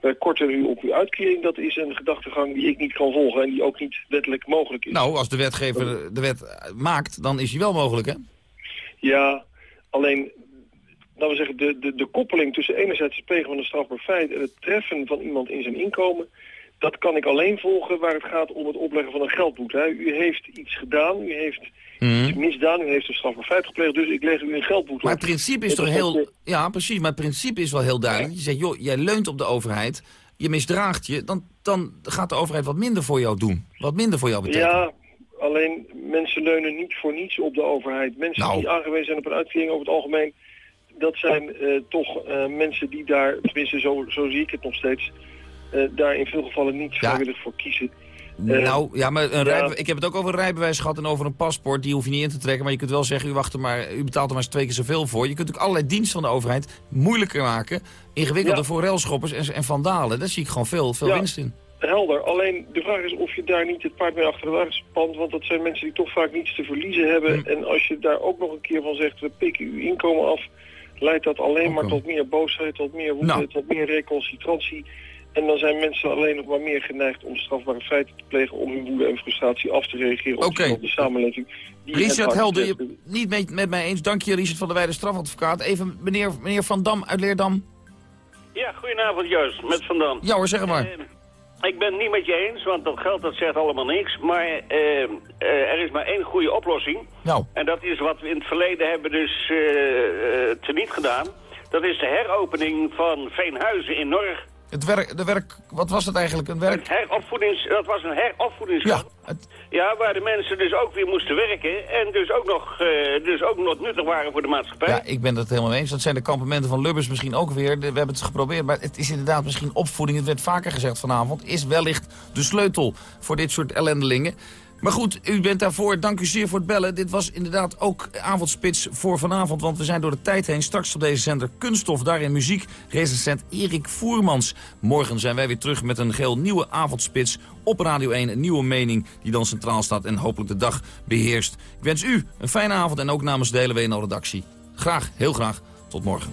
wij korten u op uw uitkering, dat is een gedachtegang die ik niet kan volgen en die ook niet wettelijk mogelijk is. Nou, als de wetgever de wet eh, maakt, dan is die wel mogelijk, hè? Ja, alleen, laten we zeggen, de, de, de koppeling tussen enerzijds het plegen van een strafbaar feit en het treffen van iemand in zijn inkomen, dat kan ik alleen volgen waar het gaat om het opleggen van een geldboete. U heeft iets gedaan, u heeft iets misdaan, u heeft een strafbaar feit gepleegd, dus ik leg u een geldboete Maar het principe is toch heel... Ja, precies. Maar het principe is wel heel duidelijk. Je zegt, joh, jij leunt op de overheid. Je misdraagt je. Dan, dan gaat de overheid wat minder voor jou doen. Wat minder voor jou betekenen. Ja, alleen mensen leunen niet voor niets op de overheid. Mensen Nou. die aangewezen zijn op een uitkering over het algemeen... dat zijn eh, toch eh, mensen die daar, tenminste zo, zo zie ik het nog steeds... eh, daar in veel gevallen niet vrijwillig voor kiezen. Eh, nou, ja, maar een ja. ik heb het ook over een rijbewijs gehad en over een paspoort. Die hoef je niet in te trekken. Maar je kunt wel zeggen, u, wacht er maar, u betaalt er maar eens twee keer zoveel voor. Je kunt ook allerlei diensten van de overheid moeilijker maken. Ingewikkelder voor railschoppers en, en vandalen. Daar zie ik gewoon veel, veel Ja. winst in. Helder. Alleen de vraag is of je daar niet het paard mee achter de wagen spant. Want dat zijn mensen die toch vaak niets te verliezen hebben. Mm. En als je daar ook nog een keer van zegt, we pikken uw inkomen af... leidt dat alleen maar tot meer boosheid, tot meer woede, Nou. tot meer recalcitrantie. En dan zijn mensen alleen nog maar meer geneigd om strafbare feiten te plegen... om hun woede en frustratie af te reageren op, de samenleving. Die Richard Helder, je niet met, met mij eens. Dank je, Richard van der Weijden, strafadvocaat. Even meneer, meneer Van Dam uit Leerdam. Ja, goedenavond Joost, met Van Dam. Ja hoor, zeg maar. Eh, ik ben het niet met je eens, want dat geld dat zegt allemaal niks. Maar eh, eh, er is maar één goede oplossing. Nou. En dat is wat we in het verleden hebben dus eh eh, teniet gedaan. Dat is de heropening van Veenhuizen in Norg. Het werk, de werk, wat was dat eigenlijk? Een werk? Heropvoedings, dat was een heropvoedingskamp. Ja, Ja, waar de mensen dus ook weer moesten werken. En dus ook nog, eh, dus ook nog nuttig waren voor de maatschappij. Ja, ik ben het helemaal mee eens. Dat zijn de kampementen van Lubbers misschien ook weer. We hebben het geprobeerd, maar het is inderdaad misschien opvoeding. Het werd vaker gezegd vanavond. Is wellicht de sleutel voor dit soort ellendelingen. Maar goed, u bent daarvoor. Dank u zeer voor het bellen. Dit was inderdaad ook avondspits voor vanavond. Want we zijn door de tijd heen. Straks op deze zender Kunststof. Daarin muziek. Recensent Erik Voermans. Morgen zijn wij weer terug met een geheel nieuwe avondspits. Op Radio 1. Een nieuwe mening die dan centraal staat. En hopelijk de dag beheerst. Ik wens u een fijne avond. En ook namens de hele WNL-redactie. Graag, heel graag. Tot morgen.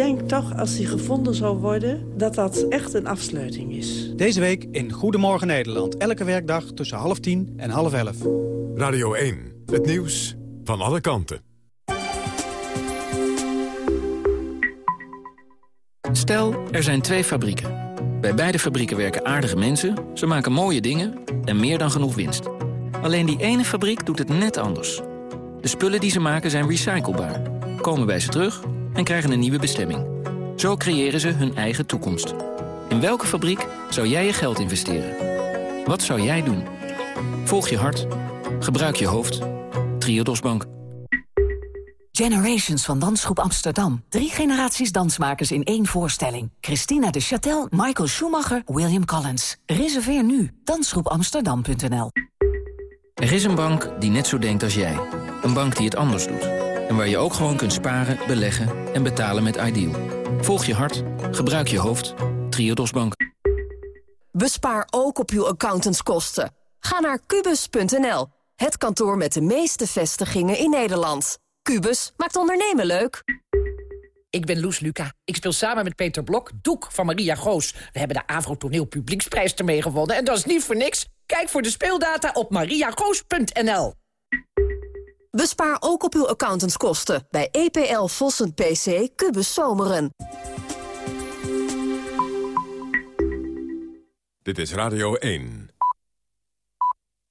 Ik denk toch, als die gevonden zou worden, dat dat echt een afsluiting is. Deze week in Goedemorgen Nederland. Elke werkdag tussen half tien en half elf. Radio 1, het nieuws van alle kanten. Stel, er zijn twee fabrieken. Bij beide fabrieken werken aardige mensen, ze maken mooie dingen en meer dan genoeg winst. Alleen die ene fabriek doet het net anders. De spullen die ze maken zijn recyclebaar, komen bij ze terug en krijgen een nieuwe bestemming. Zo creëren ze hun eigen toekomst. In welke fabriek zou jij je geld investeren? Wat zou jij doen? Volg je hart. Gebruik je hoofd. Triodos Bank. Generations van Dansgroep Amsterdam. Drie generaties dansmakers in één voorstelling. Christina de Châtel, Michael Schumacher, William Collins. Reserveer nu. Dansgroepamsterdam.nl Er is een bank die net zo denkt als jij. Een bank die het anders doet. En waar je ook gewoon kunt sparen, beleggen en betalen met Ideal. Volg je hart, gebruik je hoofd. Triodos Bank. Bespaar ook op uw accountantskosten. Ga naar kubus.nl, het kantoor met de meeste vestigingen in Nederland. Kubus maakt ondernemen leuk. Ik ben Loes Luca. Ik speel samen met Peter Blok Doek van Maria Goos. We hebben de Avro Toneel Publieksprijs ermee gewonnen. En dat is niet voor niks. Kijk voor de speeldata op mariagoos.nl. Bespaar ook op uw accountantskosten bij EPL Vossen PC Kubus Zomeren. Dit is Radio 1.